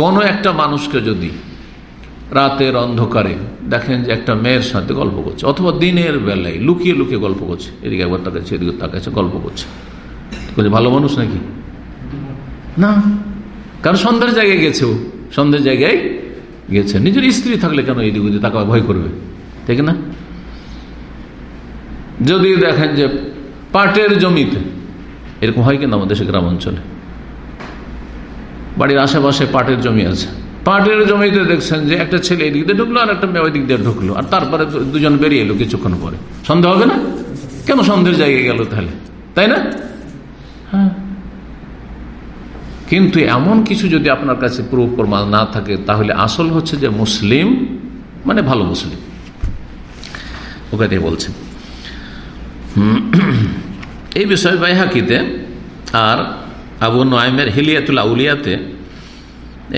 কোনো একটা মানুষকে যদি রাতের অন্ধকারে দেখেন যে একটা মেয়ের সাথে গল্প করছে, অথবা দিনের বেলায় লুকিয়ে লুকিয়ে গল্প করছে, এদিকে একবার তাকাচ্ছে, এদিকে তাকাচ্ছে, গল্প করছে। ভালো মানুষ নাকি? না। কারণ সন্ধ্যের জায়গায় গেছে ও। সন্ধ্যের জায়গায় গেছে। নিজের স্ত্রী থাকলে কেন এদিক ওদিকে তাকে ভয় করবে? ঠিক না? যদি দেখেন যে পাটের জমিতে, এরকম হয় কিনা আমাদের গ্রাম অঞ্চলে, বাড়ির আশেপাশে পাটের জমি আছে। পাটের জমিতে দেখছেন যে একটা ছেলে এদিক দিয়ে ঢুকলো আর একটা মেয়ে ওই দিক দিয়ে ঢুকলো, আর তারপরে দুজন বেরিয়ে এলো কিছুক্ষণ পরে। সন্দেহ হবে না? কেন সন্দেহের জায়গায় গেল তাহলে? তাই না? হ্যাঁ। কিন্তু এমন কিছু যদি আপনার কাছে প্রুফ প্রমাণ না থাকে, তাহলে আসল হচ্ছে যে মুসলিম মানে ভালো মুসলিম। ওকে দিয়ে বলছেন এই বিষয়ে বাইহাকিতে আর আবু নয়মের হিলিয়াতুল আউলিয়াতে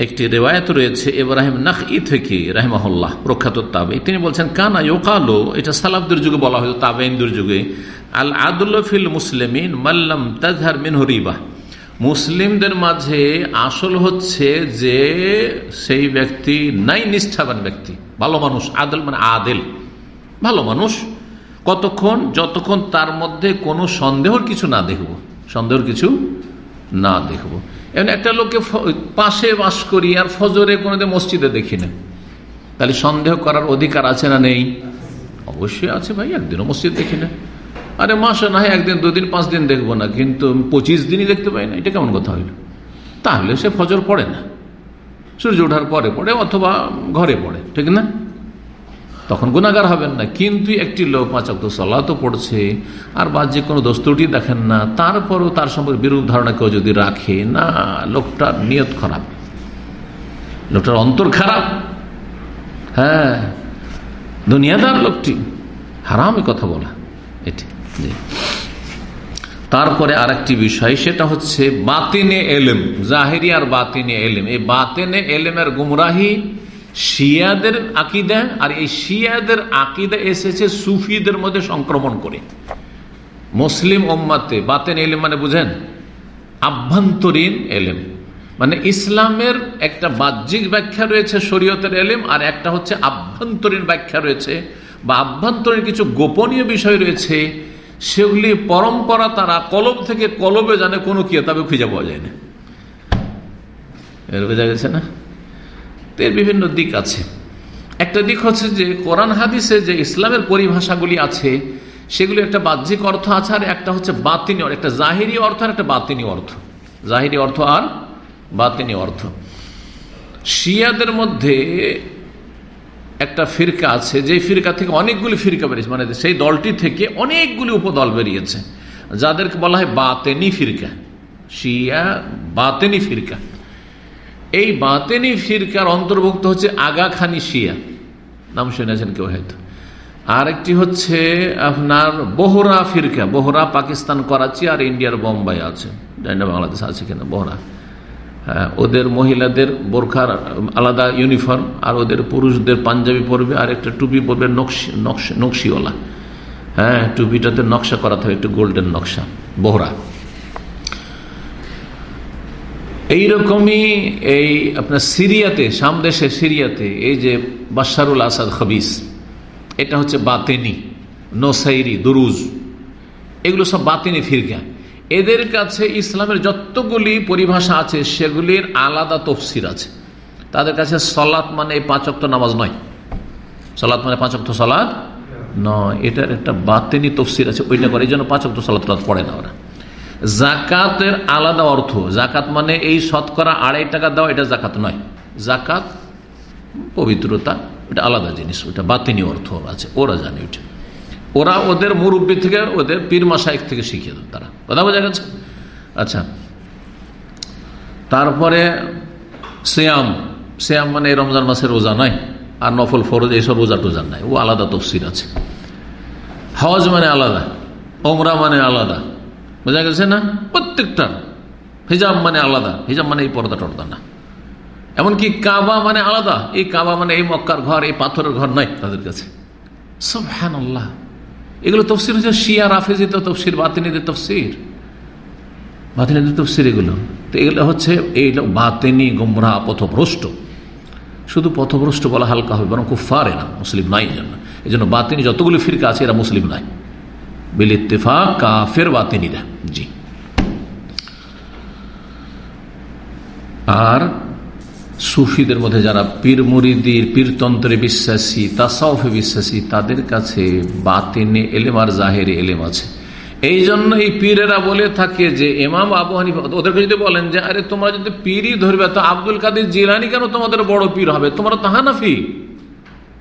একটি রেওয়ায়ত রয়েছে এব্রাহিম নাখ ই থেকে রাহমাহুল্লাহ, প্রখ্যাত তাবে তিনি বলছেন, কানা ইয়োকালো এটা সালাফদের যুগে বলা হয়তো তাবেইনদের যুগে, আল আদুল্লফিল মুসলিমিন মাল্লাম তাজহার মিন হরিবা মুসলিমদের মাঝে আসল হচ্ছে যে সেই ব্যক্তি নাই নিষ্ঠাবান ব্যক্তি, ভালো মানুষ, আদল মানে আদেল, ভালো মানুষ। কতক্ষণ? যতক্ষণ তার মধ্যে কোনো সন্দেহর কিছু না দেখব, সন্দেহর কিছু না দেখব। এমন একটা লোককে পাশে বাস করি আর ফজরে কোনোদিন মসজিদে দেখি না। তাহলে সন্দেহ করার অধিকার আছে না নেই? অবশ্যই আছে ভাই, একদিনও মসজিদ দেখি না। আরে মাসে না হয় একদিন, দুদিন পাঁচ দিন দেখব না, কিন্তু পঁচিশ দিনই দেখতে পাই না, এটা কেমন কথা হইল? তাহলে সে ফজর পড়ে না। সূর্য ওঠার পরে পড়ে, অথবা ঘরে পড়ে, ঠিক না? তখন গুণাগার হবেন না, কিন্তু একটি লোক পাঁচক সলা তো পড়ছে, আর বা যে কোনো দোস্তুটি দেখেন না, তারপরও তার সম্পর্কে বিরূপ ধারণা কেউ যদি রাখে, না, লোকটার নিয়ত খারাপ। লোকটার অন্তর খারাপ। হ্যাঁ দুনিয়াদার লোকটি, হারামই কথা বলা, এটি। তারপরে আরেকটি বিষয়, সেটা হচ্ছে বাতিনে এলেম, জাহেরি আর বাতিনে এলেম। এই বাতিনে এলেমের গুমরাহি শিয়াদের আকিদা আর এই শিয়াদের আকিদা এসেছে সুফিদের মধ্যে সংক্রমণ করে। মুসলিম ওম্মাতে বাতেন এলেম মানে বুঝেন? আভ্যন্তরীণ এলেম। মানে ইসলামের একটা বাহ্যিক ব্যাখ্যা রয়েছে শরীয়তের এলেম আর একটা হচ্ছে আভ্যন্তরীণ ব্যাখ্যা রয়েছে। বা আভ্যন্তরীণ কিছু গোপনীয় বিষয় রয়েছে সেগুলি পরম্পরা তারা কলব থেকে কলবে জানে কোনো কিতাবে খুঁজে পাওয়া যায় না এর বোঝা গেছে না? এর বিভিন্ন দিক আছে। একটা দিক হচ্ছে যে কোরআন হাদিসে যে ইসলামের পরিভাষাগুলি আছে, সেগুলি একটা বাহ্যিক অর্থ আছে আর একটা হচ্ছে বাতিনি একটা জাহিরি অর্থ আর একটা বাতিনি অর্থ। জাহিরি অর্থ আর বাতিনি অর্থ। শিয়াদের মধ্যে একটা ফিরকা আছে যে ফিরকা থেকে অনেকগুলি ফিরকা বেরিয়েছে মানে সেই দলটি থেকে অনেকগুলি উপদল বেরিয়েছে, যাদেরকে বলা হয় বাতেনি ফিরকা, শিয়া বাতেনি ফিরকা। এই বাতেনি ফিরকার অন্তর্ভুক্ত হচ্ছে আগাখানি শিয়া, নাম শুনেছেন কেউ হয়তো। আরেকটি হচ্ছে আপনার bohra ফিরকা bohra পাকিস্তান করাচি আর ইন্ডিয়ার বোম্বাই আছে। বাংলাদেশ আছে কিনা হ্যাঁ ওদের মহিলাদের বোরখার আলাদা ইউনিফর্ম, আর ওদের পুরুষদের পাঞ্জাবি পরবে, আর একটা টুপি পরবে নকশি নকশিওয়ালা। হ্যাঁ টুপিটাতে নকশা করা থাকে একটু গোল্ডেন নকশা bohra এইরকমই এই আপনার সিরিয়াতে সামদেশে সিরিয়াতে, এই যে বাশারুল আসাদ খবিস, এটা হচ্ছে বাতেনি, নোসাইরি, দুরুজ, এগুলো সব বাতিনি ফিরকা। এদের কাছে ইসলামের যতগুলি পরিভাষা আছে, সেগুলির আলাদা তফসির আছে। তাদের কাছে সলাৎ মানে পাঁচক্ত নামাজ নয়। সলাৎ মানে পাঁচক্ত সলাৎ নয়। এটার একটা বাতেনি তফসির আছে, ওইটা করে, এই জন্য পাঁচক্ত সলাৎ পড়ে না ওরা। জাকাতের আলাদা অর্থ, জাকাত মানে এই শতকরা আড়াই টাকা দেওয়া এটা জাকাত নয়। জাকাত, পবিত্রতা, এটা আলাদা জিনিস, ওটা বাতিনি অর্থ আছে, ওরা জানে ওইটা। ওরা ওদের মুরব্বী থেকে, ওদের পীর মাসাইক থেকে শিখিয়ে দেন তারা। কথা বোঝা গেছে? আচ্ছা। তারপরে শ্যাম শ্যাম মানে এই রমজান মাসের রোজা নয়, আর নফল, ফরজ এইসব রোজা টোজা নাই। ও আলাদা তফসির আছে। হজ মানে আলাদা, ওমরা মানে আলাদা। বোঝা গেছে না? প্রত্যেকটার হিজাব মানে আলাদা, হিজাব মানে এই পর্দা টর্দা না। এমনকি কাবা মানে আলাদা, এই কাবা মানে এই মক্কার ঘর, এই পাথরের ঘর নয় তাদের কাছে। সব হ্যান আল্লাহ এগুলো তফসির হচ্ছে শিয়া রাফেজিত তফসির, বাতিনিদের তফসির। বাতিনিদের তফসির এগুলো। তো এগুলো হচ্ছে এই বাতেনি, গোমরা, পথভ্রষ্ট। শুধু পথভ্রষ্ট বলা হালকা হবে, বরং খুব ফারে না মুসলিম নাই জন্য এই জন্য বাতিনি যতগুলো ফিরকা আছে, এরা মুসলিম নাই। বিল ইত্তেফা কাফের, বাতিনিরা। জি। আর সুফিদের মধ্যে যারা পীর মুরিদির পীরতন্ত্রে বিশ্বাসী, তাসাউফে বিশ্বাসী, তাদের কাছে বাতিনে এলেম আর জাহের এলেম আছে। এই জন্য এই পীরেরা বলে থাকে যে এমাম আবু হানিফা, ওদেরকে যদি বলেন যে, আরে তোমরা যদি পীরই ধরবে, তো আব্দুল কাদের জিলানি কেন তোমাদের বড় পীর হবে? তোমরা তো হানাফি।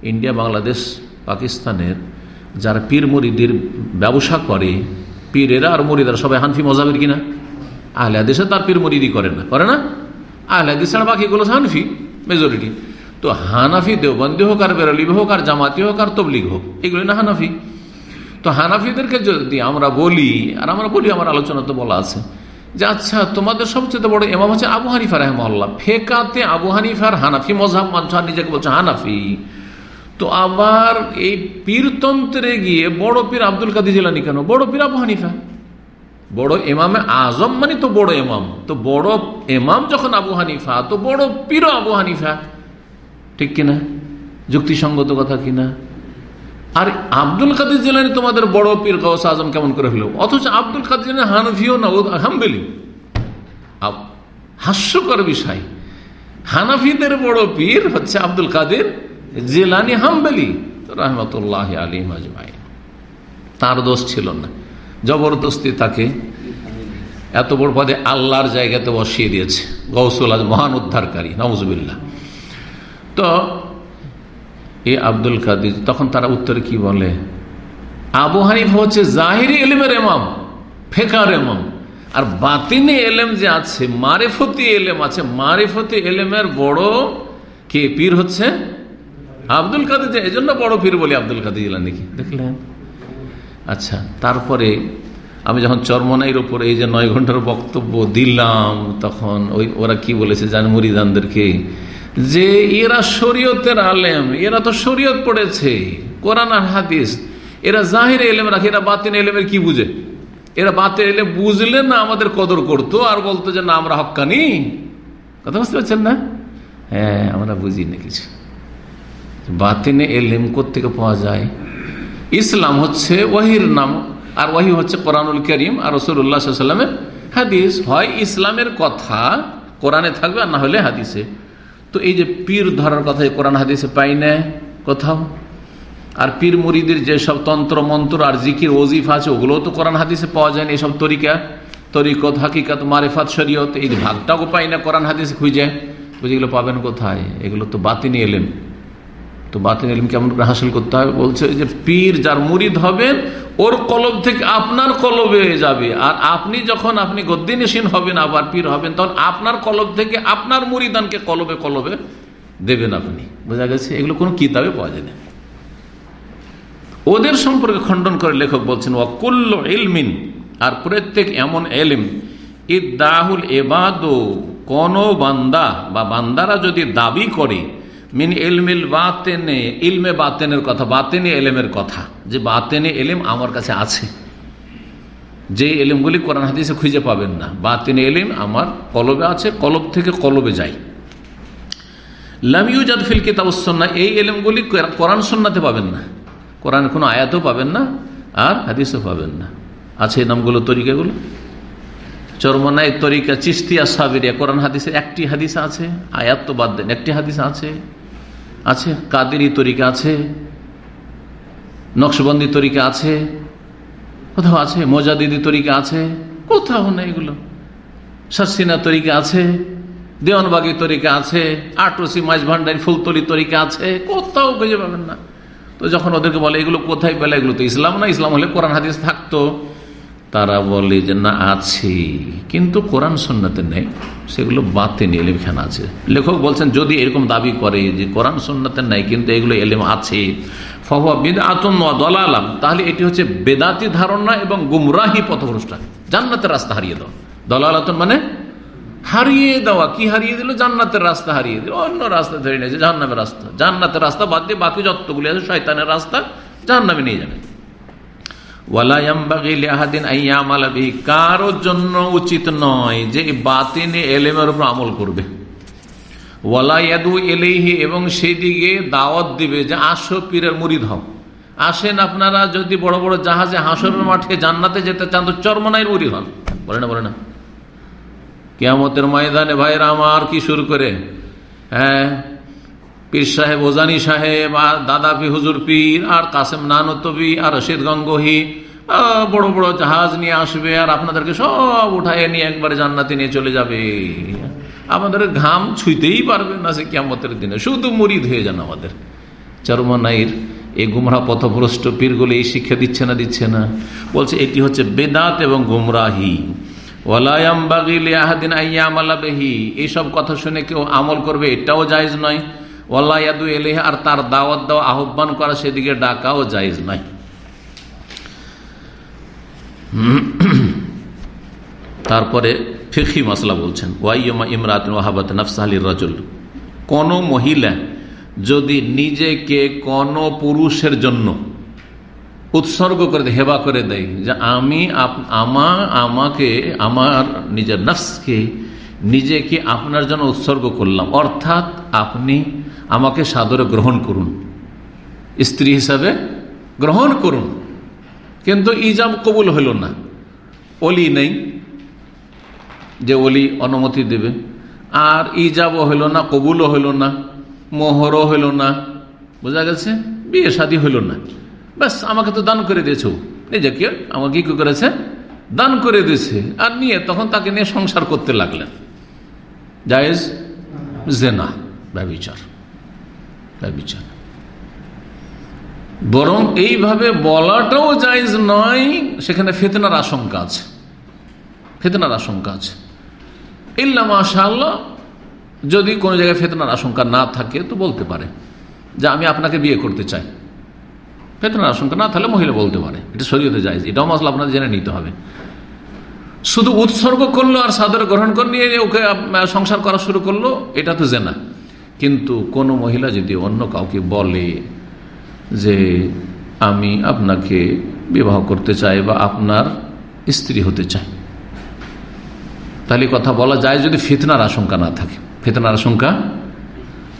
ইন্ডিয়া, বাংলাদেশ, পাকিস্তানের যারা পীর মুরিদির ব্যবসা করে, পীরেরা আর মুরিদারা সবাই হানফি মজাবের কিনা? আহলে দেশে তার পীর মুরিদি করে না। করে না? আহলে ছাড়া বাকিগুলো হানফি মেজরিটি তো হানাফি দেওবন্দি হোক আর বেরলি হোক আর জামাতি হোক আর তবলিগ হোক, এগুলো না হানাফি। তো হানাফিদেরকে যদি আমরা বলি, আর আমরা বলি, আমার আলোচনা তো বলা আছে, যে আচ্ছা তোমাদের সবচেয়ে বড় এমাম হচ্ছে আবু হানিফা রহমাল্লাহ ফেকাতে আবু হানিফার হানাফি মজাব মানছ নিজেকে বলছে হানাফি। তো আবার এই পীরতন্ত্রে গিয়ে বড় পীর আব্দুল কাদি জেলানি কেন? বড় পীর আবু হানিফা। বড় এমামে আজম মানে তো বড় এমাম তো বড় এমাম যখন আবু হানিফা, তো বড় পীর আবু হানিফা। ঠিক কিনা? যুক্তিসঙ্গত কথা কিনা? আর আব্দুল কাদির জেলানি তোমাদের বড় পীর গৌস আজম কেমন করে হলো? অথচ আব্দুল কাদির জেলানি হানফিও না হামবেলি হাস্যকর বিষয়। হানাফিদের বড় পীর হচ্ছে আব্দুল কাদের জেলানি হামবেলি, রহমতুল্লাহ আলী মাজমাই তার দোষ ছিল না। জবরদস্তি তাকে এত বড় পদে আল্লাহর জায়গাতে বসিয়ে দিয়েছে। গৌসুল আজ মহান উদ্ধারকারী নওয়াজবিল্লা তো এ আব্দুল কাদির, তখন তারা উত্তরে কি বলে? আবু হানিফ হচ্ছে জাহিরি এলিমের এমাম ফেকার এমাম আর বাতিনি এলেম যে আছে, মারেফতি এলেম আছে, মারেফতি এলেমের বড় কে? পীর হচ্ছে আব্দুল কাদের এই জন্য বড় পীর বলি আব্দুল কাদের নাকি দেখলেন? আচ্ছা তারপরে আমি যখন চরমনাইয়ের ওপর এই যে নয় ঘণ্টার বক্তব্য দিলাম, তখন ওই ওরা কি বলেছে জান মুরিদানদেরকে? যে এরা শরীয়তের আলেম, এরা তো শরীয়ত পড়েছে, কোরআন আর হাদিস। এরা জাহির এলেম রাখে, এরা বাতিন এলেমের কি বুঝে? এরা বাতে এলে বুঝলে না আমাদের কদর করতো, আর বলতো যে না, আমরা হকানি কথা বুঝতে পারছেন না? হ্যাঁ আমরা বুঝি না কিছু। বাতিনে এলেম থেকে পাওয়া যায়? ইসলাম হচ্ছে ওয়াহির নাম, আর ওয়াহি হচ্ছে কোরআনুল করিম, আর রসুল্লাহ সাল্লামের হাদিস। হয় ইসলামের কথা কোরআনে থাকবে, আর না হলে হাদিসে। তো এই যে পীর ধরার কথা কোরআন হাদিসে পাই না কোথাও? আর পীর মুরিদের যেসব তন্ত্র, মন্ত্র, আর জিকির, ওজিফ আছে, ওগুলোও তো কোরআন হাদিসে পাওয়া যায় না এইসব তরিকা। তরিকত, হাকিকাত, মারেফাত, শরীয়ত, এই ভাগটাও পাই না কোরআন হাদিসে খুঁজে। যেগুলো পাবেন কোথায়? এগুলো তো বাতিনি এলেন। তো বাতিন এলিম কেমন করে হাসিল করতে হবে? বলছে যে, পীর যার মুরিদ হবেন, ওর কলব থেকে আপনার কলবে যাবে। আর আপনি যখন আপনি গদ্দিনসীন হবেন, আবার পীর হবেন, তখন আপনার কলব থেকে আপনার মুরিদানকে কলবে কলবে দেবেন আপনি। বোঝা গেছে? এগুলো কোনো কিতাবে পাওয়া যায় না। ওদের সম্পর্কে খণ্ডন করে লেখক বলছেন ওয়াকুল্ল এলমিন আর প্রত্যেক এমন এলিম ইদাহুল এবাদ কোন বান্দা বা বান্দারা যদি দাবি করে মিন ইলমিল বাতেনে, ইলমে বাতেনের কথা, বাতেনে এলেমের কথা। যে বাতেনে এলেম আমার কাছে আছে। যে এলিমগুলি কোরআন হাদিসে খুঁজে পাবেন না। বাতেনে এলিম আমার কলবে আছে, কলব থেকে কলবে যাই লামিউজাদ ফিল কিতাবসন্না এই এলিমগুলি কোরআন সন্নাতে পাবেন না। কোরআন কোনো আয়াতও পাবেন না, আর হাদিসও পাবেন না। আছে এই নামগুলো, তরিকাগুলো? চরমনায় তরিকা চিস্তিয়া সাবিরিয়া, কোরআন হাদিসে একটি হাদিস আছে, আয়াত তো বাদ দেন, একটি হাদিস আছে। আছে, কাদেরি তরিকা আছে, নকশবন্দি তরিকা আছে, কোথাও আছে, মোজাদিদি তরিকা আছে, কোথাও না এগুলো। সাসিনা তরিকা আছে, দেওয়ানবাগি তরিকা আছে, আটরসি মাছ ভান্ডারি ফুলতলি তরিকা আছে, কোথাও খুঁজে পাবেন না। তো যখন ওদেরকে বলে, এগুলো কোথায় পেলে? এগুলো তো ইসলাম না, ইসলাম হলে কোরআন, হাদিস থাকতো। তারা বলে যে না আছে, কিন্তু কোরআন সন্ন্যতে নেই, সেগুলো বাতে নিয়ে এলিমখানা আছে। লেখক বলছেন, যদি এরকম দাবি করে যে কোরআন সন্ন্যতে নেই, কিন্তু এগুলো এলিম আছে দলালাম তাহলে এটি হচ্ছে বেদাতি ধারণা এবং গুমরাহি পথভ্রষ্টা। জান্নাতের রাস্তা হারিয়ে দেওয়া দলালাতন মানে হারিয়ে দেওয়া। কি হারিয়ে দিল? জান্নাতের রাস্তা হারিয়ে দিল। অন্য রাস্তা ধরে নিয়েছে জাহান্নামের রাস্তা। জান্নাতের রাস্তা বাদ দিয়ে বাকি যতগুলি আছে, শয়তানের রাস্তা জাহান্নামে নিয়ে যাবে। কারোর জন্য উচিত নয় যে বাতিনে এলেমের আমল করবে। এবং দাওয়াত দিবে যে পীরের আসেন আপনারা যদি বড় বড় জাহাজে হাঁসরের মাঠে জান্নাতে যেতে চান, তো চরমনাই মুড়ি হন। বলে না বলে না। কেয়ামতের ময়দানে ভাইরা আমার কি শুরু করে? হ্যাঁ পীর সাহেব, ওজানি সাহেব, আর দাদা পি হুজুর পীর, আর কাসেম নানতবি, আর রশিদ গঙ্গোহী বড় বড় জাহাজ নিয়ে আসবে, আর আপনাদেরকে সব উঠায় নিয়ে একবারে জান্নাতে নিয়ে চলে যাবে। আমাদের ঘাম ছুঁইতেই পারবেন না সে কেমতের দিনে। শুধু মুড়িদ হয়ে যান আমাদের। চরমনাইর এই গুমরা পথভ্রষ্ট পীরগুলো এই শিক্ষা দিচ্ছে না দিচ্ছে না। বলছে, এটি হচ্ছে বেদাত এবং গুমরাহি। ওয়ালায়াম বাগিল আহাদিন আইয়াম আল্লাহি এইসব কথা শুনে কেউ আমল করবে, এটাও জায়জ নয়। ওয়াল্লাহাদু এলেহ আর তার দাওয়াত দেওয়া আহ্বান করা সেদিকে ডাকাও জায়জ নয় তারপরে ফিখি মাসলা বলছেন ওয়াইমা ইমরাত ওয়াহাবাত নফসাহালির রাজুল কোন মহিলা যদি নিজেকে কোন পুরুষের জন্য উৎসর্গ করে দেয়, হেবা করে দেয়, যে আমি আমা, আমাকে, আমার নিজের নফসকে নিজেকে আপনার জন্য উৎসর্গ করলাম, অর্থাৎ আপনি আমাকে সাদরে গ্রহণ করুন। স্ত্রী হিসাবে গ্রহণ করুন। কিন্তু ইজাব কবুল হইল না। অলি নেই। যে অলি অনুমতি দেবে। আর ইজাবও হইল না, কবুলও হইল না, মোহরও হইল না। বোঝা গেছে? বিয়ে শাদী হইল না। ব্যাস, আমাকে তো দান করে দিয়েছ। নিজেকে আমাকে কি করেছে? দান করে দিয়েছে। আর নিয়ে তখন তাকে নিয়ে সংসার করতে লাগলেন। জায়েজ? জেনা। ব্যবিচার ব্যবিচার বরং এইভাবে বলাটাও জায়জ নয়, সেখানে ফেতনার আশঙ্কা আছে। ফেতনার আশঙ্কা আছে। ইল্লা মাশাল্লাহ যদি কোনো জায়গায় ফেতনার আশঙ্কা না থাকে, তো বলতে পারে যে আমি আপনাকে বিয়ে করতে চাই। ফেতনার আশঙ্কা না থাকলে মহিলা বলতে পারে, এটা শরীয়তে যায় এটাও মশলা আপনাদের জেনে নিতে হবে। শুধু উৎসর্গ করল আর সাদর গ্রহণ করে নিয়ে ওকে সংসার করা শুরু করল, এটা তো জেনা। কিন্তু কোনো মহিলা যদি অন্য কাউকে বলে যে আমি আপনাকে বিবাহ করতে চাই বা আপনার স্ত্রী হতে চাই, তাহলে কথা বলা যায় যদি ফিতনার আশঙ্কা না থাকে। ফিতনার আশঙ্কা?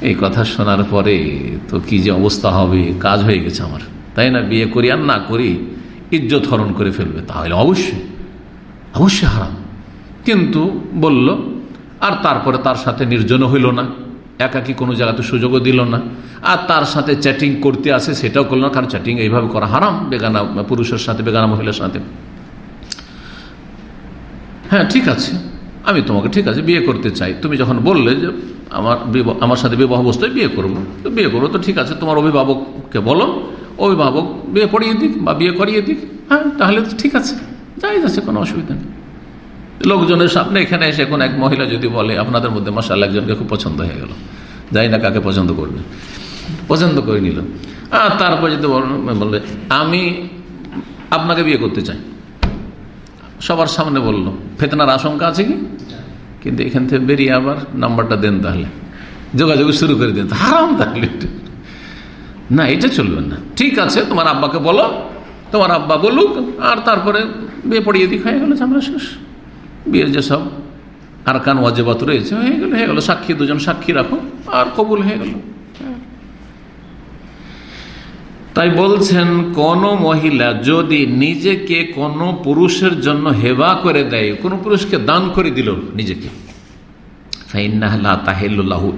এই কথা শোনার পরে তো কি যে অবস্থা হবে, কাজ হয়ে গেছে আমার। তাই না? বিয়ে করি আর না করি ইজ্জত হরণ করে ফেলবে, তাহলে অবশ্যই অবশ্যই হারাম। কিন্তু বলল, আর তারপরে তার সাথে নির্জন হইল না। একাকি কোনো জায়গাতে সুযোগও দিল না। আর তার সাথে চ্যাটিং করতে আসে, সেটাও করল না, কারণ চ্যাটিং এইভাবে করা হারাম, বেগানা পুরুষের সাথে, বেগানা মহিলার সাথে। হ্যাঁ ঠিক আছে। আমি তোমাকে ঠিক আছে, বিয়ে করতে চাই। তুমি যখন বললে যে আমার আমার সাথে বিবাহ অবস্থায় বিয়ে করব, তো বিয়ে করব, তো ঠিক আছে, তোমার অভিভাবককে বলো, অভিভাবক বিয়ে পড়িয়ে দিক বা বিয়ে করিয়ে দিক। হ্যাঁ তাহলে তো ঠিক আছে, যাই যাচ্ছে, কোনো অসুবিধা নেই। লোকজনের সামনে এখানে এসে কোন এক মহিলা যদি বলে, আপনাদের মধ্যে মশাল একজনকে খুব পছন্দ হয়ে গেল। যাই না কাকে পছন্দ করবে। পছন্দ করে নিল। আর তারপর যদি বললে আমি আপনাকে বিয়ে করতে চাই। সবার সামনে বলল, ফেতনার আশঙ্কা আছে কি? কিন্তু এখান থেকে বেরিয়ে আবার নাম্বারটা দেন তাহলে। যোগাযোগ শুরু করে দেন। হারাম তাহলে না, এটা চলবে না। ঠিক আছে, তোমার আব্বাকে বলো, তোমার আব্বা বলুক, আর তারপরে বিয়ে পড়িয়ে দিক, হয়ে গেল আমরা শেষ। বিয়ের যেসব আর কান ওয়াজেবাত রয়েছে, হয়ে গেল হয়ে গেল। সাক্ষী দুজন, সাক্ষী রাখো, আর কবুল হয়ে গেল। তাই বলছেন, কোন মহিলা যদি নিজেকে কোন পুরুষের জন্য হেবা করে দেয়, কোন পুরুষকে দান করে দিল নিজেকে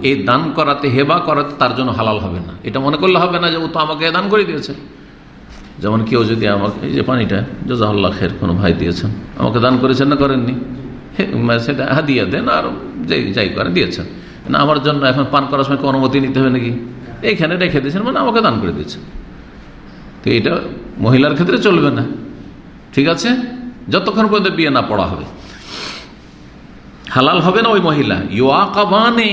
এই দান করাতে, হেবা করাতে তার জন্য হালাল হবে না। এটা মনে করলে হবে না যে ও তো আমাকে দান করে দিয়েছে। যেমন কেউ যদি আমাকে এই যে পানিটা, জজাহুল্লাহ খের কোনো ভাই দিয়েছেন। আমাকে দান করেছেন না করেননি। সেটা হাদিয়া দেন আর যাই করে দিয়েছেন। না, আমার জন্য এখন পান করার সময় অনুমতি নিতে হবে নাকি? এইখানে রেখে দিয়েছেন মানে আমাকে দান করে দিয়েছেন। তো এটা মহিলার ক্ষেত্রে চলবে না। ঠিক আছে? যতক্ষণ পর্যন্ত বিয়ে না পড়া হবে। হালাল হবে না ওই মহিলা। ইয়োয়াকাবানে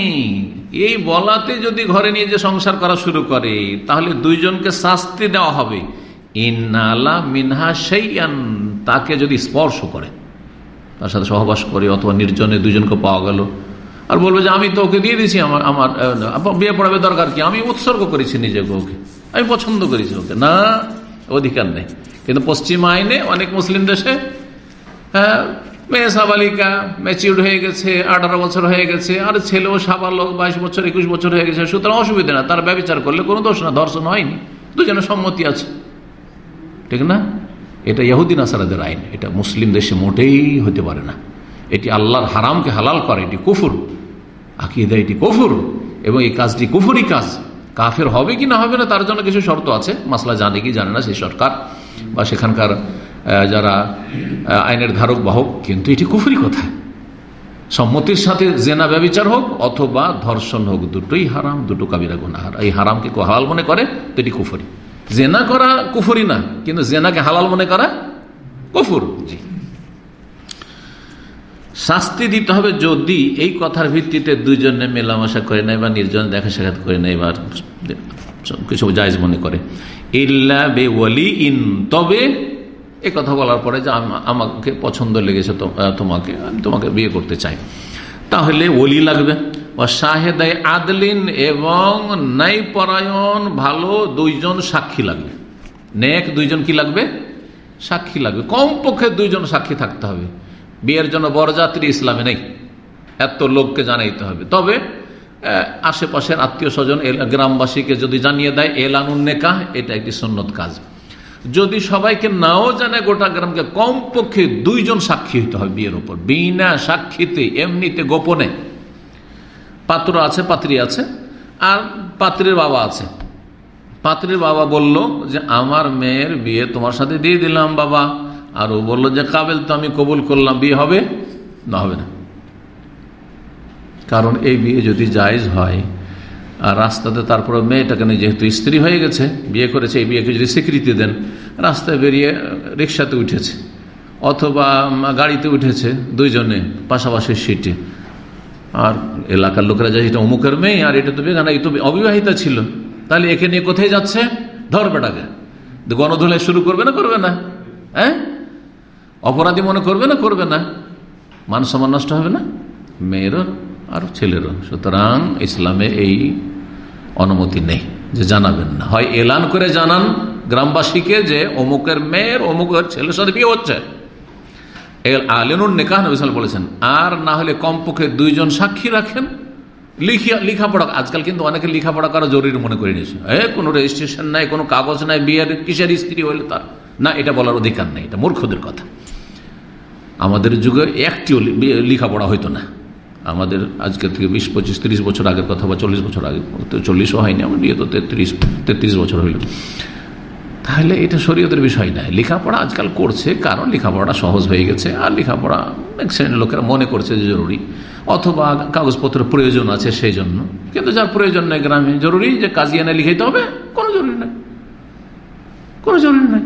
এই বলাতে যদি ঘরে নিয়ে যে সংসার করা শুরু করে, তাহলে দুইজনকে শাস্তি দেওয়া হবে। মিনহা তাকে যদি স্পর্শ করে, তার সাথে সহবাস করে, অথবা নির্জনে দুজনকে পাওয়া গেল, আর বলবে যে, আমি তো ওকে দিয়ে দিছি আমার আমার বিয়ে পড়াবে দরকার কি? আমি উৎসর্গ করেছি নিজেকে ওকে। আমি পছন্দ করেছি ওকে। না, অধিকার নেই। কিন্তু পশ্চিম আইনে অনেক মুসলিম দেশে হ্যাঁ মেয়ে সাবালিকা ম্যাচিউর হয়ে গেছে, আঠারো বছর হয়ে গেছে, আর ছেলেও সাবালক, বাইশ বছর, একুশ বছর হয়ে গেছে, সুতরাং অসুবিধা না। তার ব্যবচার করলে কোনো দোষ না, ধর্ষণ হয়নি। দুজনের সম্মতি আছে। ঠিক না? এটা ইহুদিন আসারাদের আইন। এটা মুসলিম দেশে মোটেই হতে পারে না। এটি আল্লাহর হারামকে হালাল করে, এটি কুফুর। আকিদা এটি কুফুর এবং এই কাজটি কুফুরি কাজ। কাফের হবে কি না হবে না, তার জন্য কিছু শর্ত আছে। মাসলা জানে কি জানে না, সেই সরকার বা সেখানকার যারা আইনের ধারক বাহক কিন্তু এটি কুফুরি কথা। সম্মতির সাথে জেনা ব্যবচার হোক, অথবা ধর্ষণ হোক, দুটোই হারাম, দুটো কাবিরা গুনাহার এই হারামকে হালাল মনে করে, তো এটি কুফুরি। জেনা করা কুফুরি না কিন্তু জেনাকে হালাল মনে করা কুফুর। জি। শাস্তি দিতে হবে যদি এই কথার ভিত্তিতে দুজনে মেলামেশা করে নেয় বা নির্জন দেখা সাক্ষাৎ করে নেয় বা কিছু জায়জ মনে করে। ইল্লা বে ওয়ালি ইন তবে এ কথা বলার পরে যে আমাকে পছন্দ লেগেছে তোমাকে আমি তোমাকে বিয়ে করতে চাই। তাহলে ওলি লাগবে। ও শাহেদাই আদলিন এবং নাই পরায়ণ ভালো দুইজন সাক্ষী লাগবে। নেক দুইজন কি লাগবে? সাক্ষী লাগবে। কমপক্ষে দুইজন সাক্ষী থাকতে হবে। বিয়ের জন্য বরযাত্রী ইসলামে নেই। এত লোককে জানাইতে হবে। তবে আশেপাশের আত্মীয় স্বজন গ্রামবাসীকে যদি জানিয়ে দেয়, এলানুন নেকাহ এটা একটি সন্ন্যত কাজ। যদি সবাইকে নাও জানে, গোটা গ্রামকে কমপক্ষে দুইজন সাক্ষী হইতে হবে বিয়ের ওপর বিনা সাক্ষীতে, এমনিতে গোপনে। পাত্র আছে, পাত্রী আছে, আর পাত্রীর বাবা আছে। পাত্রীর বাবা বলল যে, আমার মেয়ের বিয়ে তোমার সাথে দিয়ে দিলাম বাবা। আর ও বলল যে, কাবেল তো আমি কবুল করলাম, বিয়ে হবে না হবে না। কারণ এই বিয়ে যদি জায়জ হয়, আর রাস্তাতে তারপরে মেয়েটাকে নিয়ে যেহেতু স্ত্রী হয়ে গেছে, বিয়ে করেছে, এই বিয়েকে যদি স্বীকৃতি দেন, রাস্তায় বেরিয়ে রিক্সাতে উঠেছে, অথবা গাড়িতে উঠেছে দুইজনে, পাশাপাশি সিটে আর এলাকার লোকেরা যায় এটা অমুকের মেয়ে, আর এটা তো বেগানা এই তো অবিবাহিতা ছিল। তাহলে একে নিয়ে কোথায় যাচ্ছে? ধর বেটাকে। গণধুলে শুরু করবে না করবে না? হ্যাঁ? অপরাধী মনে করবে না করবে না? মান সম্মান নষ্ট হবে না? মেয়েরও আর ছেলেরও। সুতরাং ইসলামে এই অনুমতি নেই যে জানাবেন না। হয় এলান করে জানান গ্রামবাসীকে যে অমুকের মেয়ের, অমুকের ছেলের সাথে বিয়ে হচ্ছে। আলেনুর নেকাহ নবিসাল বলেছেন, আর না হলে কমপক্ষে দুইজন সাক্ষী রাখেন। লিখিয়া লেখাপড়া আজকাল কিন্তু অনেকে লেখাপড়া করা জরুরি মনে করে নিয়েছে। এ, কোনো রেজিস্ট্রেশন নাই, কোনো কাগজ নাই, বিয়ের কিসের স্ত্রী হইলে তার? না, এটা বলার অধিকার নেই, এটা মূর্খদের কথা। আমাদের যুগে একটিও লেখাপড়া হইতো না। আমাদের আজকের থেকে বিশ, পঁচিশ, তিরিশ বছর আগের কথা বা চল্লিশ বছর আগে চল্লিশও হয়নি আমার বিয়ে তো তেত্রিশ তেত্রিশ বছর হইল। তাহলে এটা শরীয়তের বিষয় নয় লেখাপড়া আজকাল করছে, কারণ লেখাপড়াটা সহজ হয়ে গেছে, আর লেখাপড়া এক শ্রেণির লোকেরা মনে করছে যে জরুরি, অথবা কাগজপত্রের প্রয়োজন আছে সেই জন্য কিন্তু যার প্রয়োজন নেই গ্রামে, জরুরি যে কাজী এনে লিখাইতে হবে? কোনো জরুরি নাই। কোনো জরুরি নাই।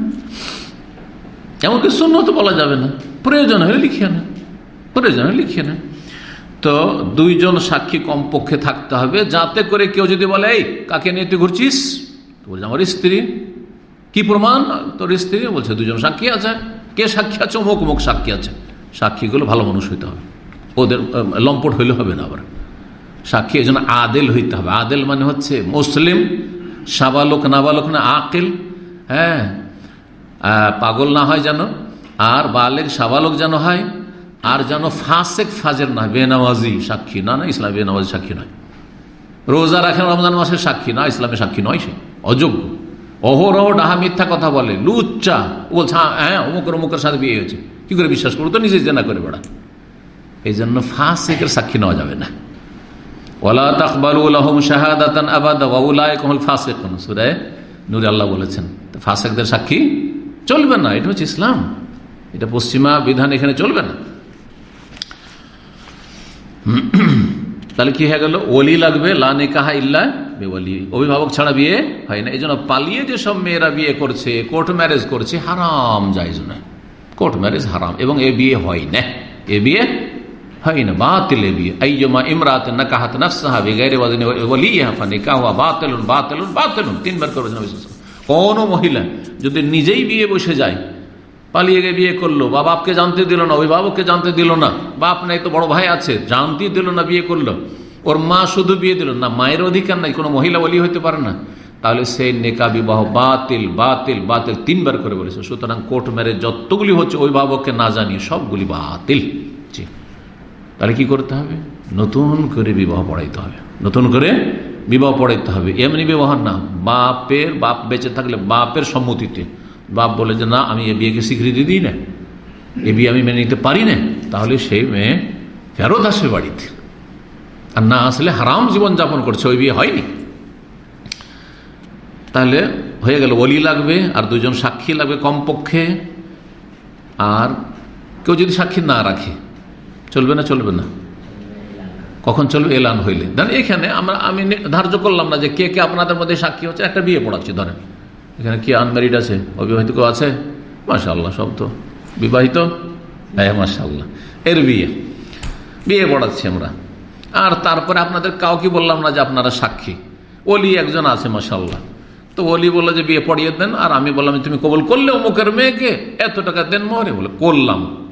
এমনকি শূন্য তো বলা যাবে না। প্রয়োজন হলে লিখিয়ে না প্রয়োজন হলে লিখিয়ে না তো দুইজন সাক্ষী কমপক্ষে থাকতে হবে, যাতে করে কেউ যদি বলে, এই, কাকে নিয়ে তুই ঘুরছিস? আমার স্ত্রী। কি প্রমাণ? তোর স্ত্রী বলছে, দুজন সাক্ষী আছে। কে সাক্ষী আছে? অমুক অমুক সাক্ষী আছে। সাক্ষীগুলো ভালো মানুষ হইতে হবে। ওদের লম্পট হইলে হবে না আবার। সাক্ষী এই আদেল হইতে হবে। আদেল মানে হচ্ছে মুসলিম, সাবালক, নাবালক না, আকেল। হ্যাঁ পাগল না হয় যেন, আর বালেক সাবালক যেন হয়, আর যেন ফাঁসেক, ফাজের না বেনামাজি সাক্ষী। না না, ইসলাম বেনামাজি সাক্ষী নয়। রোজা রাখেন রমজান মাসের সাক্ষী। না ইসলামের সাক্ষী নয় সে। অযোগ্য। অহরহ ডাহা মিথ্যা কথা বলে, লুচ্চা। বলছে হ্যাঁ অমুকের অমুকের সাথে বিয়ে হয়েছে। কি করে বিশ্বাস করব? তো নিজে জেনা করে বেড়া এই জন্য ফাঁসেকের সাক্ষী নেওয়া যাবে না। ওলা তাকবালুলহম শাহাদাতান আবাদ ওয়াউলায় কমল ফাঁসেক সুরায় নুর আল্লাহ বলেছেন। ফাঁসেকদের সাক্ষী চলবে না, এটা হচ্ছে ইসলাম। এটা পশ্চিমা বিধান, এখানে চলবে না। তাহলে কি হয়ে গেল? ওলি লাগবে লানে কাহা ইল্লা বেওয়ালি। অভিভাবক ছাড়া বিয়ে হয় না। এই জন্য পালিয়ে যেসব মেয়েরা বিয়ে করছে কোর্ট ম্যারেজ করছে, হারাম যাইজ না কোর্ট ম্যারেজ হারাম। এবং এ বিয়ে হয় না। এ বিয়ে হয় না। বাতিল বিয়ে। আইজমা ইমরাত না কাহাত নফসাহা বেগাইরে ওলি হাফানি কাহা বাতিলুন বাতিলুন বাতিলুন। তিনবার করেছেন কোন মহিলা যদি নিজেই বিয়ে বসে যায়, পালিয়ে গিয়ে বিয়ে করল বা বাপকে জানতে দিল না, অভিভাবককে জানতে দিল না, বাপ নাই তো বড় ভাই আছে জানতে দিল না বিয়ে করল ওর মা শুধু বিয়ে দিল। না, মায়ের অধিকার নাই, কোনো মহিলা বলি হইতে পারে না। তাহলে সেই নেকা বিবাহ বাতিল বাতিল বাতিল তিনবার করে বলেছে। সুতরাং কোর্ট মেরে যতগুলি হচ্ছে, অভিভাবককে না জানিয়ে সবগুলি বাতিল। তাহলে কি করতে হবে? নতুন করে বিবাহ পড়াইতে হবে। নতুন করে বিবাহ পড়াইতে হবে। এমনি ব্যবহার না। বাপের, বাপ বেঁচে থাকলে বাপের সম্মতিতে। বাপ বলে যে, না, আমি এ বিয়েকে স্বীকৃতি দিই না। এ বিয়ে আমি মেনে নিতে পারি না। তাহলে সেই মেয়ে ফেরত আসবে বাড়িতে। আর না আসলে হারাম জীবন যাপন করছে ওই বিয়ে হয়নি তাহলে হয়ে গেল অলি লাগবে আর দুজন সাক্ষী লাগবে কমপক্ষে আর কেউ যদি সাক্ষী না রাখে চলবে না চলবে না কখন চলবে এলান হইলে ধরেন এখানে আমরা আমি ধার্য করলাম না যে কে কে আপনাদের মধ্যে সাক্ষী হচ্ছে একটা বিয়ে পড়াচ্ছি ধরেন এখানে কি আনম্যারিড আছে অবিবাহিত কেউ আছে মাসা আল্লাহ সব তো বিবাহিত হ্যাঁ মাসা আল্লাহ এর বিয়ে বিয়ে পড়াচ্ছি আমরা আর তারপরে আপনাদের কাউকে বললাম না যে আপনারা সাক্ষী। অলি একজন আছে মাসাল্লাহ তো অলি বলল যে, বিয়ে পড়িয়ে দেন। আর আমি বললাম তুমি কবল করলে অমুকের মেয়েকে? এত টাকা দেন মরে বলে, করলাম।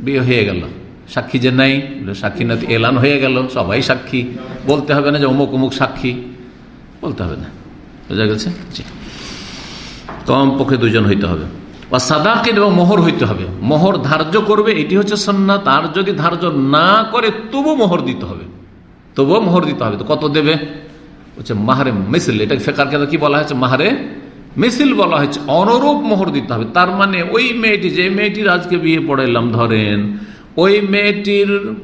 বিয়ে হয়ে গেল। সাক্ষী যে নাই সাক্ষী না এলান হয়ে গেল। সবাই সাক্ষী। বলতে হবে না যে অমুক অমুক সাক্ষী। বলতে হবে না। বোঝা গেছে? জি। কম পক্ষে দুজন হইতে হবে। বা সাদাকিন এবং মোহর হইতে হবে। মোহর ধার্য করবে, এটি হচ্ছে সন্ন্যাত আর যদি ধার্য না করে, তবু মোহর দিতে হবে। তবুও মোহর দিতে হবে। তো কত দেবে? হচ্ছে মাহারে মিছিল এটা ফেকার কেন কি বলা হয়েছে? মাহারে মিছিল বলা হয়েছে। অনুরূপ মোহর দিতে হবে। তার মানে ওই মেয়েটি, যে মেয়েটির আজকে বিয়ে পড়াইলাম, ধরেন, ওই মেয়েটির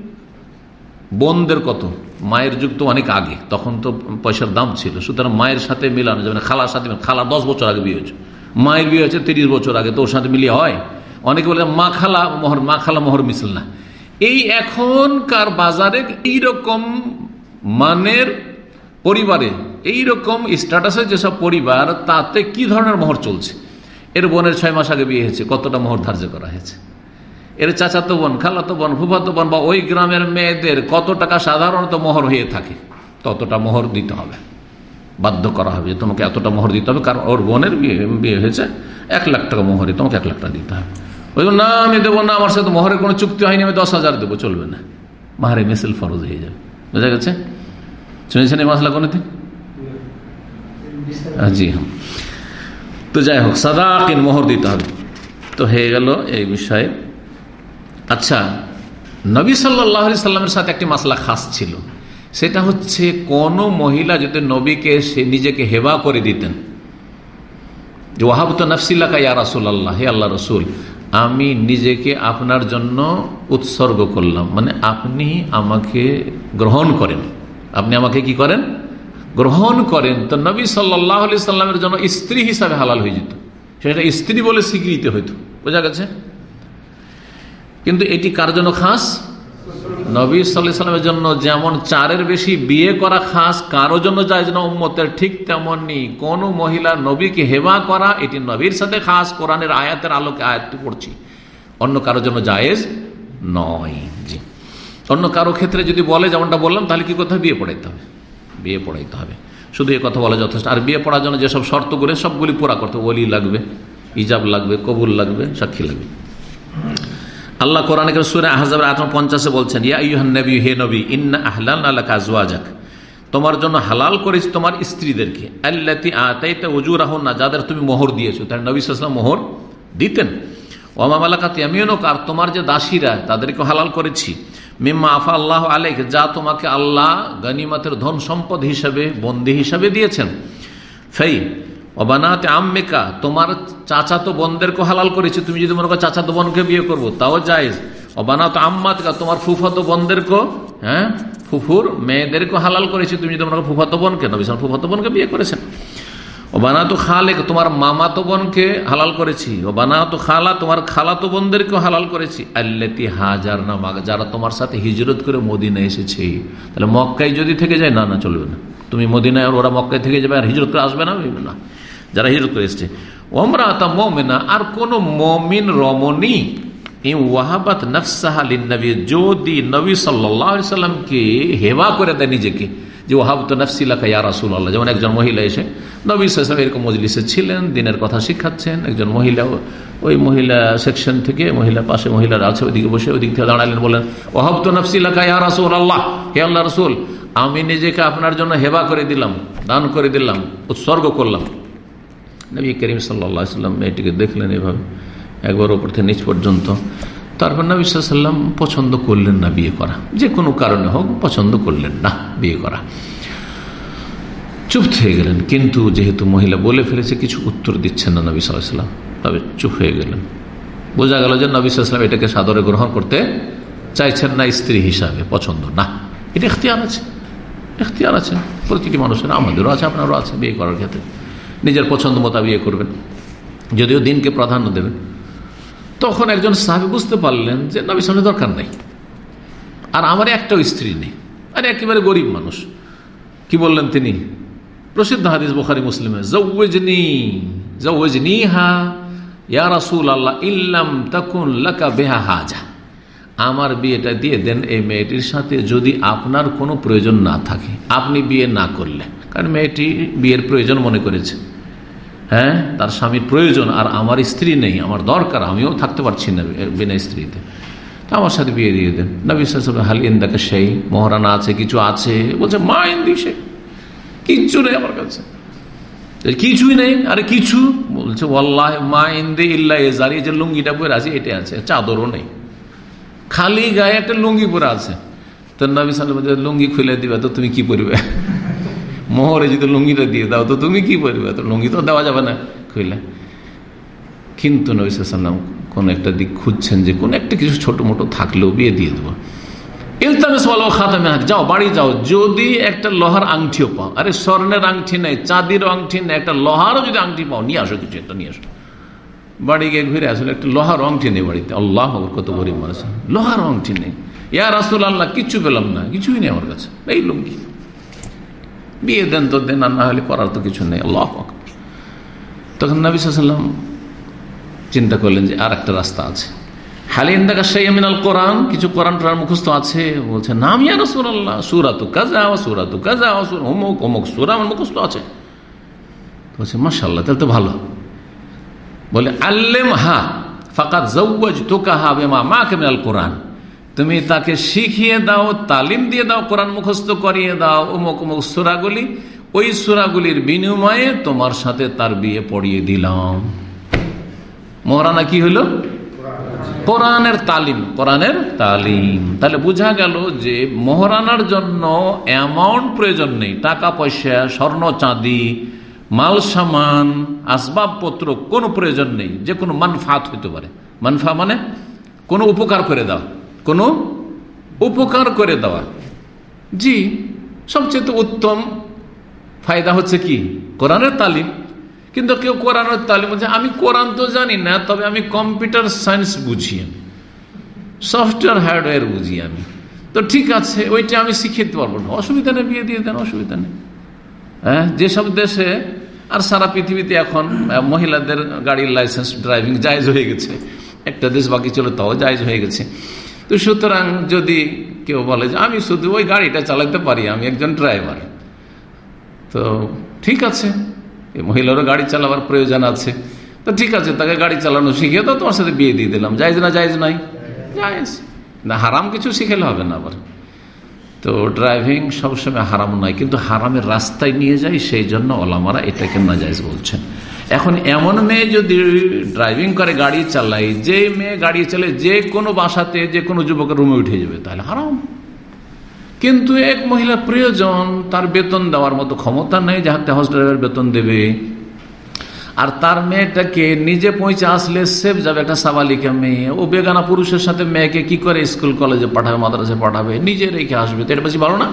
বোনদের কত? মায়ের যুগ তো অনেক আগে। তখন তো পয়সার দাম ছিল। সুতরাং মায়ের সাথে মিলানো যাবে খালার সাথে খালা দশ বছর আগে বিয়ে হয়েছে। মায়ের বিয়ে হয়েছে তিরিশ বছর আগে, তো ওর সাথে মিলিয়ে হয়। অনেকে বলে মা খালা মোহর, মা খালা মোহর মিছিল না। এই এখনকার বাজারে এইরকম মানের পরিবারে এই রকম স্ট্যাটাসের যেসব পরিবার, তাতে কি ধরনের মোহর চলছে? এর বোনের ছয় মাস আগে বিয়ে হয়েছে, কতটা মোহর ধার্য করা হয়েছে? এর চাচাতো বোন, খালাতো বোন, ফুফাতো বোন বা ওই গ্রামের মেয়েদের কত টাকা সাধারণত মোহর হয়ে থাকে, ততটা মোহর দিতে হবে। বাধ্য করা হবে তোমাকে এতটা মোহর দিতে হবে, কারণ ওর বোনের বিয়ে হয়েছে, এক লাখ টাকা মোহরে তোমাকে এক লাখ টাকা দিতে হবে। ওই না, আমি দেবো না, আমার সাথে মোহরের কোনো চুক্তি হয়নি, আমি দশ হাজার দেবো, চলবে না। মাহারে মিছিল ফরজ হয়ে যাবে। বোঝা গেছে? শুনেছেন এই মশলা কোনোদিন? জি হ্যাঁ। তো যাই হোক, সাদাকিন মোহর দিতে হবে। তো হয়ে গেল এই বিষয়ে। আচ্ছা নবী সাল্লাহ সাল্লামের সাথে একটি মাসলা খাস ছিল। সেটা হচ্ছে কোন মহিলা যদি নবীকে, সে নিজেকে হেবা করে দিতেন। যে, ওয়াহাব তো নফসিল্লা ইয়া রাসুল আল্লাহ হে আল্লাহ রসুল, আমি নিজেকে আপনার জন্য উৎসর্গ করলাম। মানে আপনি আমাকে গ্রহণ করেন। আপনি আমাকে কি করেন? গ্রহণ করেন। তো নবী সাল্লাহ আলি সাল্লামের জন্য স্ত্রী হিসাবে হালাল হয়ে যেত। সেটা স্ত্রী বলে স্বীকৃতি হইতো। বোঝা গেছে? কিন্তু এটি কার জন্য খাস? নবী সাল্লামের জন্য যেমন চারের বেশি বিয়ে করা খাস, কারও জন্য যায় না উম্মতের ঠিক তেমনই কোন মহিলা নবীকে হেবা করা, এটি নবীর সাথে খাস, কোরআনের আয়াতের আলোকে আয়াতটি পড়ছি। অন্য কারোর জন্য জায়েজ নয়, জি। অন্য কারও ক্ষেত্রে যদি বলে, যেমনটা বললাম, তাহলে কি কোথাও বিয়ে পড়াইতে হবে। বিয়ে পড়াইতে হবে। শুধু এ কথা বলা যথেষ্ট। আর বিয়ে পড়ার জন্য যেসব শর্ত করে সবগুলি পুরা করতে ওলি লাগবে ইজাব লাগবে, কবুল লাগবে, সাক্ষী লাগবে। আল্লাহ কোরআন সুরে পঞ্চাশে বলছেন, ইয়া ইউহান নবী, হে নবী, ইন্না কাজওয়াজাক তোমার জন্য হালাল করেছি তোমার স্ত্রীদেরকে। আতাইতে উজুর না যাদের তুমি মোহর দিয়েছ। তাই নবী সাল্লাম মোহর দিতেন। আর তোমার যে দাসীরা তাদেরকে হালাল করেছি। মিম্মা আফা আল্লাহ আলেক যা তোমাকে আল্লাহ গনিমতের ধন সম্পদ হিসাবে, বন্দি হিসাবে দিয়েছেন। ফেই অবানাতে আম্মেকা, তোমার চাচাতো বোনদেরকে হালাল করেছে, তুমি যদি মনে করো চাচাতো বোনকে বিয়ে করব, তাও যাইজ অবানাত আম্মাতকা, তোমার ফুফাতো বোনদেরকে হ্যাঁ ফুফুর মেয়েদেরকে হালাল করেছে, তুমি যদি মনে করো ফুফাতো বোনকে, নবী ফুফাতো বোনকে বিয়ে করেছেন। ও বানাতো খালে তোমার মামাতো বোনকে হালাল করেছি। ও বানাতো খালা, তোমার খালাতো বোনদেরকে হালাল করেছি। আল্লেতি হাজার না মাগ, যারা তোমার সাথে হিজরত করে মদিনা এসেছে। তাহলে মক্কায় যদি থেকে যায়, না না, চলবে না। তুমি মদিনায় আর ওরা মক্কায় থেকে যাবে আর হিজরত করে আসবে না না। যারা হিজরত করে এসছে। ওমরা তা মমেনা, আর কোন মমিন রমণী ওয়াহাবাত হেবা করে নিজেকে, যে ওহাব তো ইয়া রাসুল আল্লাহ যেমন একজন মহিলা নবী মজলিসে ছিলেন, দিনের কথা শিখাচ্ছেন, একজন মহিলা, ওই মহিলা সেকশন থেকে, মহিলা পাশে মহিলারা আছে ওইদিকে বসে ওই দিক থেকে দাঁড়ালেন বলেন ওহাব তো নফসিলাকা ইয়া রাসুল আল্লাহ হে আল্লাহ রসুল, আমি নিজেকে আপনার জন্য হেবা করে দিলাম, দান করে দিলাম, উৎসর্গ করলাম। নবী করিম সাল্লা সাল্লাম মেয়েটিকে দেখলেন এভাবে, একবার ওপর থেকে নিচ পর্যন্ত। তারপর নবী সাল্লাম পছন্দ করলেন না বিয়ে করা। যে কোনো কারণে হোক পছন্দ করলেন না বিয়ে করা। চুপ থেকে গেলেন, কিন্তু যেহেতু মহিলা বলে ফেলেছে, কিছু উত্তর দিচ্ছেন না নবী সাল্লাম। তবে চুপ হয়ে গেলেন। বোঝা গেল যে নবী সাল্লাম এটাকে সাদরে গ্রহণ করতে চাইছেন না, স্ত্রী হিসাবে পছন্দ না। এটা এখতিয়ার আছে। এখতিয়ার আছে। প্রতিটি মানুষের, আমাদেরও আছে, আপনারও আছে বিয়ে করার ক্ষেত্রে। নিজের পছন্দ মতো বিয়ে করবেন, যদিও দিনকে প্রাধান্য দেবেন। তখন একজন সাহেব বুঝতে পারলেন যে নবী সামনে দরকার নেই। আর আমার একটাও স্ত্রী নেই, আর একেবারে গরিব মানুষ। কি বললেন তিনি? প্রসিদ্ধ হাদিস বোখারি, মুসলিমে জৌজনি জৌজনি হা ইয়া রাসুল আল্লাহ ইল্লাম তকুন লাকা বেহা হাজা। আমার বিয়েটা দিয়ে দেন এই মেয়েটির সাথে, যদি আপনার কোনো প্রয়োজন না থাকে। আপনি বিয়ে না করলে কারণ মেয়েটি বিয়ের প্রয়োজন মনে করেছে। হ্যাঁ? তার স্বামীর প্রয়োজন আর আমার স্ত্রী নেই, আমার দরকার, আমিও থাকতে পারছি না বিনা স্ত্রীতে। তো আমার সাথে বিয়ে দিয়ে দেন। না বিশ্বাস হাল ইন্দাকে সেই মহারানা আছে, কিছু আছে? বলছে, মা ইন্দি সে কিচ্ছু নেই আমার কাছে। কিছুই নেই, আরে কিছু? বলছে ওল্লাহ মা ইন্দি ইল্লা এজারি যে লুঙ্গিটা পরে আছে এটা আছে, চাদরও নেই। খালি গায়ে একটা লুঙ্গি পরে আছে। তো নবী সাল্লাম লুঙ্গি খুলে দিবে তো তুমি কি পরবে? মোহরে যদি লুঙ্গিটা দিয়ে দাও তো তুমি কি পরবে তো লুঙ্গি তো দেওয়া যাবে না খুলে কিন্তু নবী সাল্লাম কোন একটা দিক খুঁজছেন যে কোন একটা কিছু ছোট মোটো থাকলেও বিয়ে দিয়ে দেবো ইলতামেস খাতামে হাত যাও বাড়ি যাও যদি একটা লোহার আংটিও পাও আরে স্বর্ণের আংটি নেই চাঁদির আংটি নেই একটা লোহারও যদি আংটি পাও নিয়ে আসো কিছু একটা নিয়ে আসো বাড়ি গিয়ে ঘুরে আসলে একটা লোহার অংটি নেই বাড়িতে আল্লাহ কত গরিব মানুষ লোহার অংটি নেই ইয়ার আসল আল্লাহ কিচ্ছু পেলাম না কিছুই নেই আমার কাছে এই লুঙ্গি বিয়ে দেন তো দেন, আর না হলে করার তো কিছু নেই, আল্লাহ তখন নবী সাল্লাম চিন্তা করলেন যে আর একটা রাস্তা আছে। হালিন দেখা সেই আমিনাল কোরআন, কিছু কোরআন টোরআন মুখস্থ আছে? বলছে, নাম ইয়া রসুল্লাহ সুরাতু কাজা সুরাতু কাজা অমুক অমুক সুরা আমার মুখস্থ আছে। বলছে মাসাল্লাহ তাহলে তো ভালো। বলে আল্লেম হা ফাকাত জৌজ তোকা হা বেমা মা কেমিনাল কোরআন। তুমি তাকে শিখিয়ে দাও, তালিম দিয়ে দাও, কোরআন মুখস্থ করিয়ে দাও। অমুক অমুক সুরাগুলি, ওই সুরাগুলির বিনিময়ে তোমার সাথে তার বিয়ে পড়িয়ে দিলাম। মহারানা কি হলো? কোরআনের তালিম কোরআনের তালিম। তাহলে বোঝা গেল যে মহারানার জন্য অ্যামাউন্ট প্রয়োজন নেই। টাকা, পয়সা, স্বর্ণ, চাঁদি, মাল, সামান, আসবাবপত্র কোনো প্রয়োজন নেই। যে কোনো মানফাত হইতে পারে। মানফা মানে কোনো উপকার করে দেওয়া কোনো উপকার করে দেওয়া। জি, সবচেয়ে উত্তম ফায়দা হচ্ছে কি? কোরআনের তালিম। কিন্তু কেউ কোরআনের তালিম বলছে, আমি কোরআন তো জানি না, তবে আমি কম্পিউটার সায়েন্স বুঝি আমি। সফটওয়্যার হার্ডওয়্যার বুঝি আমি। তো ঠিক আছে, ওইটা আমি শিখে দিতে পারব না। অসুবিধা নেই, বিয়ে দিয়ে দেন, অসুবিধা নেই। হ্যাঁ যেসব দেশে আর সারা পৃথিবীতে এখন মহিলাদের গাড়ির লাইসেন্স, ড্রাইভিং জায়জ হয়ে গেছে। একটা দেশ বাকি ছিল, তাও জায়জ হয়ে গেছে। তো সুতরাং যদি কেউ বলে যে, আমি শুধু ওই গাড়িটা চালাতে পারি, আমি একজন ড্রাইভার। তো ঠিক আছে মহিলারও গাড়ি চালাবার প্রয়োজন আছে। তো ঠিক আছে, তাকে গাড়ি চালানো শিখে তো তোমার সাথে বিয়ে দিয়ে দিলাম। জায়জ না জায়জ নাই? জায়জ। না, হারাম কিছু শিখেলে হবে না আবার। তো ড্রাইভিং সবসময় হারাম নয়, কিন্তু হারামের রাস্তায় নিয়ে যায় সেই জন্য ওলামারা এটাকে না নাজাইজ বলছেন। এখন এমন মেয়ে যদি ড্রাইভিং করে, গাড়ি চালায়, যে মেয়ে গাড়ি চালায়, যে কোনো বাসাতে, যে কোনো যুবকের রুমে উঠে যাবে, তাহলে হারাম। কিন্তু এক মহিলা প্রয়োজন, তার বেতন দেওয়ার মতো ক্ষমতা নেই যে হাতে হাউস ড্রাইভার বেতন দেবে। আর তার মেয়েটাকে নিজে পৌঁছে আসলে সেফ যাবে একটা সাবালিকা মেয়ে। ও বেগানা পুরুষের সাথে মেয়েকে কি করে স্কুল কলেজে পাঠাবে মাদ্রাসে পাঠাবে, নিজে রেখে আসবে, তো এটা বেশি ভালো না?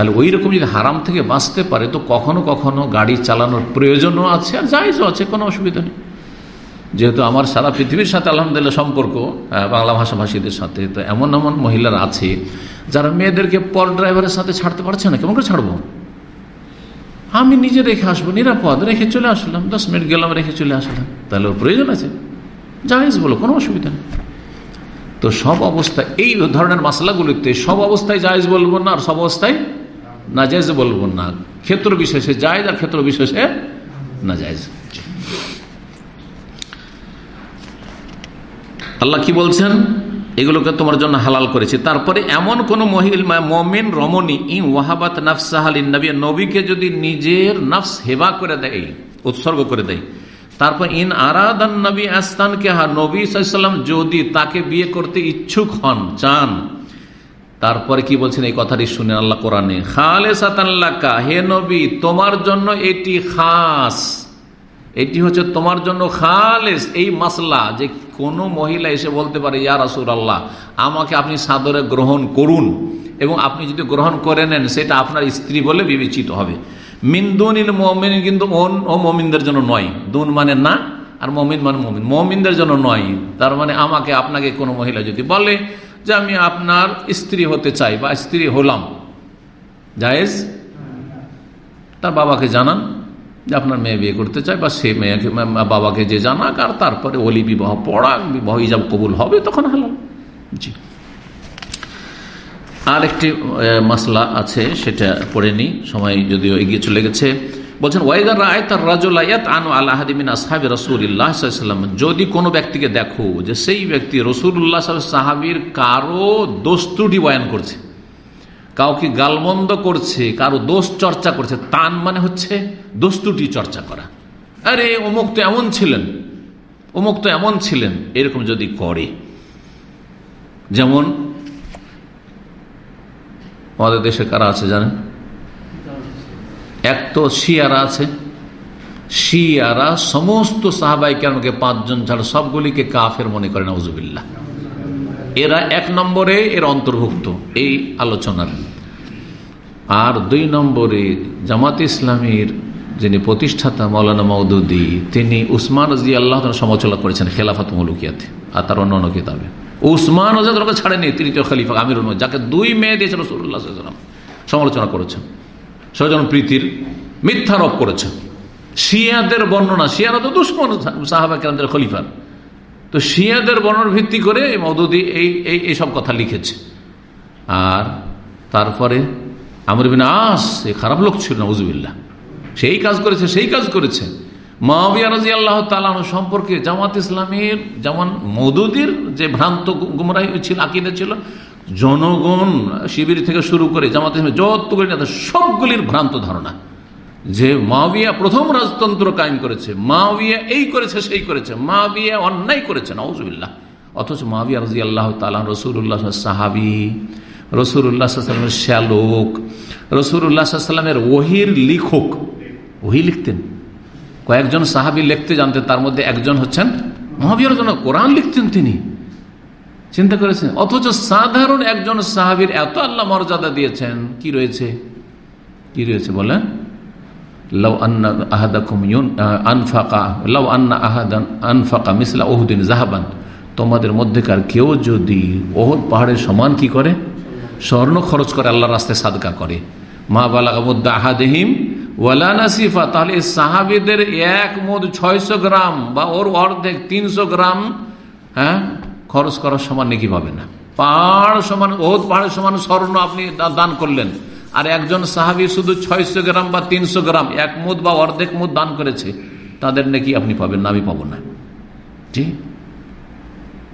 তাহলে ওই রকম যদি হারাম থেকে বাঁচতে পারে, তো কখনো কখনো গাড়ি চালানোর প্রয়োজনও আছে আর যাইজও আছে, কোনো অসুবিধা নেই। যেহেতু আমার সারা পৃথিবীর সাথে আলহামদুলিল্লাহ সম্পর্ক বাংলা ভাষাভাষীদের সাথে, তো এমন এমন মহিলারা আছে যারা মেয়েদেরকে পর ড্রাইভারের সাথে ছাড়তে পারছে না, কেমন করে ছাড়বো? আমি নিজে রেখে আসব, নিরাপদ, রেখে চলে আসলাম, দশ মিনিট গেলাম, রেখে চলে আসলাম। তাহলে ওর প্রয়োজন আছে। জাহেজ বলো, কোনো অসুবিধা নেই। তো সব অবস্থায় এই ধরনের মশলাগুলিতে সব অবস্থায় জায়েজ বলব না, আর সব অবস্থায় না জায়েজ বলব না। ক্ষেত্র বিশেষে জায়েজ আর ক্ষেত্র বিশেষে না জায়েজ আল্লাহ কি বলছেন? এগুলোকে তোমার জন্য হালাল করেছে। তারপরে এমন কোন মহিলা মমিন, রমণী ই ওয়াহাবাত নাফসাহালিন নবী, নবীকে যদি নিজের নফস হেবা করে দেয়, উৎসর্গ করে দেয়, তারপর ইন আরাদান নবী আস্তানকে হা নবী সাল্লাম যদি তাকে বিয়ে করতে ইচ্ছুক হন, চান তারপরে কি বলছেন এই কথাটি শুনে আল্লাহ কোরআনে? খালে সাতাল্লাকা হে নবী, তোমার জন্য এটি খাস। এটি হচ্ছে তোমার জন্য খালেস, এই মাসলা যে কোনো মহিলা এসে বলতে পারে, ইয়া রাসুল আল্লাহ আমাকে আপনি সাদরে গ্রহণ করুন এবং আপনি যদি গ্রহণ করে নেন, সেটা আপনার স্ত্রী বলে বিবেচিত হবে। মিন্দুনিল মমিন কিন্তু ও মমিনদের জন্য নয়। দুন মানে না, আর মমিন মানে মমিন। মমিনদের জন্য নয়। তার মানে আমাকে, আপনাকে কোনো মহিলা যদি বলে যে আমি আপনার স্ত্রী হতে চাই বা স্ত্রী হলাম। জায়েজ? তার বাবাকে জানান যে আপনার মেয়ে বিয়ে করতে চায় বা সে মেয়েকে বাবাকে যে জানাক আর তারপরে অলি বিবাহ পড়াক, বিবাহ ইজাব কবুল হবে, তখন হালাল। জি। আর একটি মশলা আছে, সেটা পড়ে নি সময় যদিও এগিয়ে চলে গেছে। বলছেন ওয়াইদার রায় তার যদি কোনো ব্যক্তিকে দেখো যে সেই ব্যক্তি রসুল্লাহ সাহাবির কারও দোষ ত্রুটি বয়ান করছে, কাউকে গালমন্দ করছে, কারও দোষ চর্চা করছে তান মানে হচ্ছে দোস্তুটি চর্চা করা। আরে, অমুক তো এমন ছিলেন, অমুক তো এমন ছিলেন, এরকম যদি করে। যেমন আমাদের দেশে কারা আছে জানেন? এক তো শিয়ারা আছে। শিয়ারা সমস্ত সাহাবাই কেনকে পাঁচজন ছাড়া সবগুলিকে কাফের মনে করে নজুবিল্লা এরা এক নম্বরে এর অন্তর্ভুক্ত এই আলোচনার। আর দুই নম্বরে জামাত ইসলামীর যিনি প্রতিষ্ঠাতা মৌলানা মৌদুদি তিনি উসমান রাজি আল্লাহ সমালোচনা করেছেন খেলাফত মৌলুকিয়াতে, আর তার অন্য অন্য কিতাবে। উসমান রাজাকে ছাড়েনি তৃতীয় খালিফা আমির যাকে দুই মেয়ে দিয়েছেন রসুল্লাহাম সমালোচনা করেছেন। স্বজন প্রীতির মিথ্যারোপ করেছেন। শিয়াদের বর্ণনা, শিয়ারা তো দুশ্মন সাহাবা কেরামদের খলিফার তো শিয়াদের বর্ণনার ভিত্তি করে মৌদুদি এই এই এইসব কথা লিখেছে। আর তারপরে আমর বিন আস এ খারাপ লোক ছিল না উজুবিল্লা সেই কাজ করেছে, সেই কাজ করেছে। মাহবিয়া রাজি আল্লাহ তালানো সম্পর্কে জামাত ইসলামের যেমন মৌদুদির যে ভ্রান্ত গুমরাই ছিল, আকিদা ছিল জনগণ শিবির থেকে শুরু করে জামাত যতগুলি নেতা, সবগুলির ভ্রান্ত ধারণা। যে মাবিয়া প্রথম রাজতন্ত্র কায়েম করেছে মাবিয়া এই করেছে, সেই করেছে মাবিয়া অন্যায় করেছে নওয়াজুবিল্লাহ অথচ মাবিয়া রাজি আল্লাহ তালা রসুল্লাহ সাহাবি রসুল্লাহামের শ্যালোক রসুল্লাহামের ওহির লিখক। ওহি লিখতেন। কয়েকজন সাহাবি লিখতে জানতেন, তার মধ্যে একজন হচ্ছেন মহাবিয়ার জন্য কোরআন লিখতেন তিনি। চিন্তা করেছেন? অথচ সাধারণ একজন সাহাবির এত আল্লাহ মর্যাদা দিয়েছেন, কি রয়েছে? কি রয়েছে বলেন? লাউ আন্না আহাদাকুম আনফাকা, লাউ আন্না আহাদান, আনফাকা মিসলা ওহুদিন জাহাবান। তোমাদের মধ্যেকার কেউ যদি ওহদ পাহাড়ের সমান কি করে? স্বর্ণ খরচ করে আল্লাহ রাস্তায় সাদকা করে। মা বালাগামুদ্দা আহাদেহিম, ওয়ালা নাসিফা, তাহলে সাহাবিদের এক মদ ছয়শো গ্রাম বা ওর অর্ধেক তিনশো গ্রাম হ্যাঁ খরচ করার সমান নাকি পাবে না। পাহাড় সমান ওহদ পাহাড়ের সমান স্বর্ণ আপনি দান করলেন। আর একজন সাহাবি শুধু ছয়শো গ্রাম বা তিনশো গ্রাম, এক মুদ বা অর্ধেক মুদ দান করেছে, তাদের নাকি আপনি পাবেন না, আমি পাবো না। জি?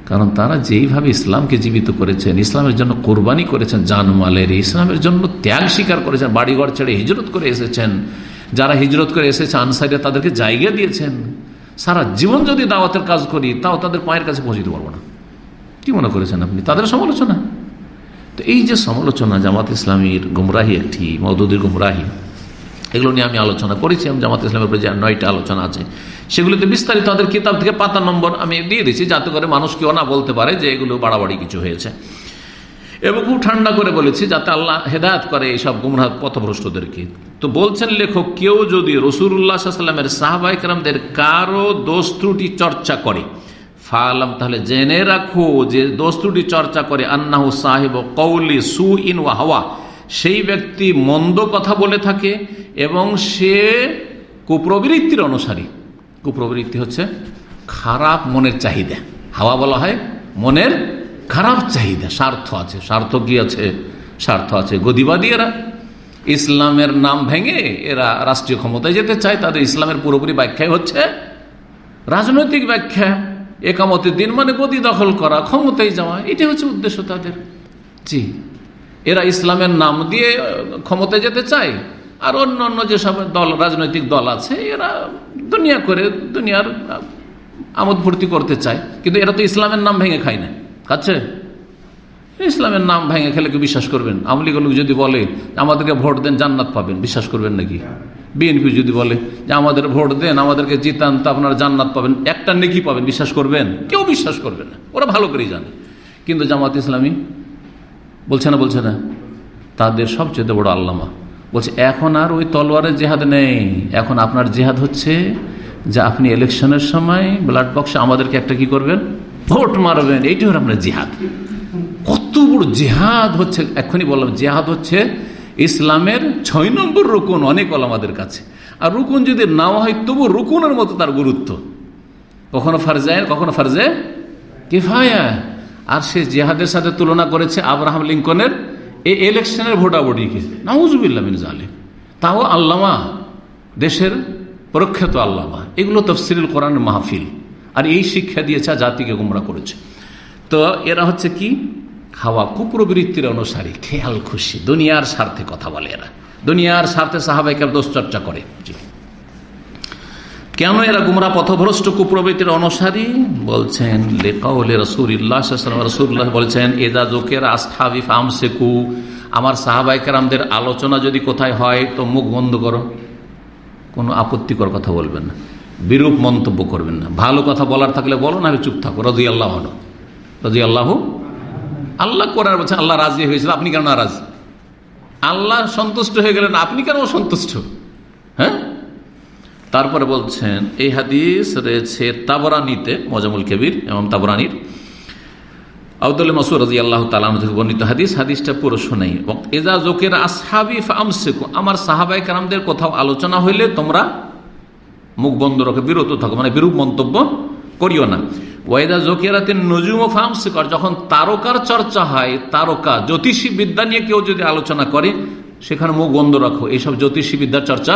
কারণ তারা যেইভাবে ইসলামকে জীবিত করেছেন, ইসলামের জন্য কোরবানি করেছেন জানমালের, ইসলামের জন্য ত্যাগ স্বীকার করেছেন, বাড়িঘর ছেড়ে হিজরত করে এসেছেন। যারা হিজরত করে এসেছে আনসাইডে তাদেরকে জায়গা দিয়েছেন। সারা জীবন যদি দাওয়াতের কাজ করি, তাও তাদের পায়ের কাছে পৌঁছতে পারব না। কি মনে করেছেন আপনি? তাদের সমালোচনা। তো এই যে সমালোচনা জামাত ইসলামীর গুমরাহি একটি মৌদুদির গুমরাহি, এগুলো নিয়ে আমি আলোচনা করেছি আমি জামাত ইসলামের উপরে যে নয়টা আলোচনা আছে, সেগুলিতে বিস্তারিত তাদের কিতাব থেকে পাতা নম্বর আমি দিয়ে দিচ্ছি যাতে করে মানুষ কেউ না বলতে পারে যে এগুলো বাড়াবাড়ি কিছু হয়েছে। এবং খুব ঠান্ডা করে বলেছি, যাতে আল্লাহ হেদায়ত করে এইসব গুমরাহ পথভ্রষ্টদেরকে। তো বলছেন লেখক, কেউ যদি রসুল্লাহ সাল্লামের সাহবাইকরামদের কারও দোষ ত্রুটি চর্চা করে ফালাম, তাহলে জেনে রাখো যে দোস্তুটি চর্চা করে, আন্নাহু সাহেব কৌলি সু ইন ওয়া হাওয়া। সেই ব্যক্তি মন্দ কথা বলে থাকে এবং সে কুপ্রবৃত্তির অনুসারী। কুপ্রবৃত্তি হচ্ছে খারাপ মনের চাহিদা। হাওয়া বলা হয় মনের খারাপ চাহিদা। স্বার্থ আছে, স্বার্থ কি আছে? স্বার্থ আছে গদিবাদী এরা। ইসলামের নাম ভেঙে এরা রাষ্ট্রীয় ক্ষমতায় যেতে চায়, তাদের ইসলামের পুরোপুরি ব্যাখ্যাই হচ্ছে রাজনৈতিক ব্যাখ্যা। একামতের দিন মানে গদি দখল করা, ক্ষমতায় যাওয়া, এটাই হচ্ছে উদ্দেশ্য তাদের। জি, এরা ইসলামের নাম দিয়ে ক্ষমতায় যেতে চায়, আর অন্য অন্য যেসব দল, রাজনৈতিক দল আছে, এরা দুনিয়া করে, দুনিয়ার আমোদ ফুর্তি করতে চায়। কিন্তু এরা তো ইসলামের নাম ভেঙে খায় না। খাচ্ছে? ইসলামের নাম ভেঙে খেলে কি বিশ্বাস করবেন? আমলি লোক যদি বলে, আমাদেরকে ভোট দেন, জান্নাত পাবেন, বিশ্বাস করবেন নাকি? বিএনপি যদি বলে যে আমাদের ভোট দেন, আমাদেরকে জিতান, তো আপনারা জান্নাত পাবেন। একটা নেকি পাবেন, বিশ্বাস করবেন? কেউ বিশ্বাস করবে না। ওরা ভালো করেই জানে। কিন্তু জামাত ইসলামী বলছে না বলছে না? তাদের সবচেয়ে বড় আল্লামা। বলছে, এখন আর ওই তলোয়ারের জেহাদ নেই। এখন আপনার জেহাদ হচ্ছে যে আপনি ইলেকশনের সময় ব্লাড বক্সে আমাদেরকে একটা কি করবেন? ভোট মারবেন। এইটি হল আপনার জেহাদ। কত বড় জেহাদ হচ্ছে এখনই বললাম, জেহাদ হচ্ছে ইসলামের ছয় নম্বর রুকুন অনেক আমাদের কাছে। আর রুকুন যদি নাও হয়, তবু রুকুনের মতো তার গুরুত্ব। কখনো ফারজে কখনো ফারজে কিফায়া। আর সে জেহাদের সাথে তুলনা করেছে আব্রাহাম লিঙ্কনের এই ইলেকশনের ভোটাভুটিকে নাউজুবিল্লা মিন জালিম তাও আল্লামা, দেশের প্রখ্যাত আল্লামা। এগুলো তফসিরুল কোরআনের মাহফিল। আর এই শিক্ষা দিয়েছে জাতিকে গুমরা করেছে। তো এরা হচ্ছে কি? হাওয়া কুপ্রবৃত্তির অনুসারী, খেয়াল খুশি। দুনিয়ার স্বার্থে কথা বলে এরা। দুনিয়ার স্বার্থে সাহাবাইকার দোষ চর্চা করে। কেন এরা গুমরা পথভ্রষ্ট কুপ্রবৃত্তির অনুসারী? বলছেন বলছেন, এদা জোকের আস্থাবি ফাম শেকু আমার সাহাবাইকার আলোচনা যদি কোথায় হয়, তো মুখ বন্ধ করো। কোনো আপত্তিকর কথা বলবেন না। বিরূপ মন্তব্য করবেন না। ভালো কথা বলার থাকলে বলো না চুপ থাকো। রাজি আল্লাহ রাজি আল্লাহ আল্লাহ করার বলছেন, আল্লাহ রাজি হয়েছিল, আপনি কেন না রাজি আল্লাহ সন্তুষ্ট হয়ে গেলেন, আপনি কেন অসন্তুষ্ট? হ্যাঁ? তারপরে বলছেন, এই হাদিস রয়েছে তাবরানিতে, মজামুল কেবির এবং তাবরানির। আব্দুল মাসুর রাজি আল্লাহ তালাম বর্ণিত হাদিস, হাদিসটা পুরো শোনাই। এজা জোকের আসহাবি আমসেকু আমার সাহাবাই কারামদের কোথাও আলোচনা হইলে তোমরা মুখ বন্ধ রাখে, বিরত থাকো মানে বিরূপ মন্তব্য করিও না। ওয়াইদা জোকেরাতে নজুম ও ফামসেকর, যখন তারকার চর্চা হয়, তারকা জ্যোতিষী বিদ্যা নিয়ে কেউ যদি আলোচনা করে, সেখানে মুখ বন্ধ রাখো। এইসব জ্যোতিষী বিদ্যার চর্চা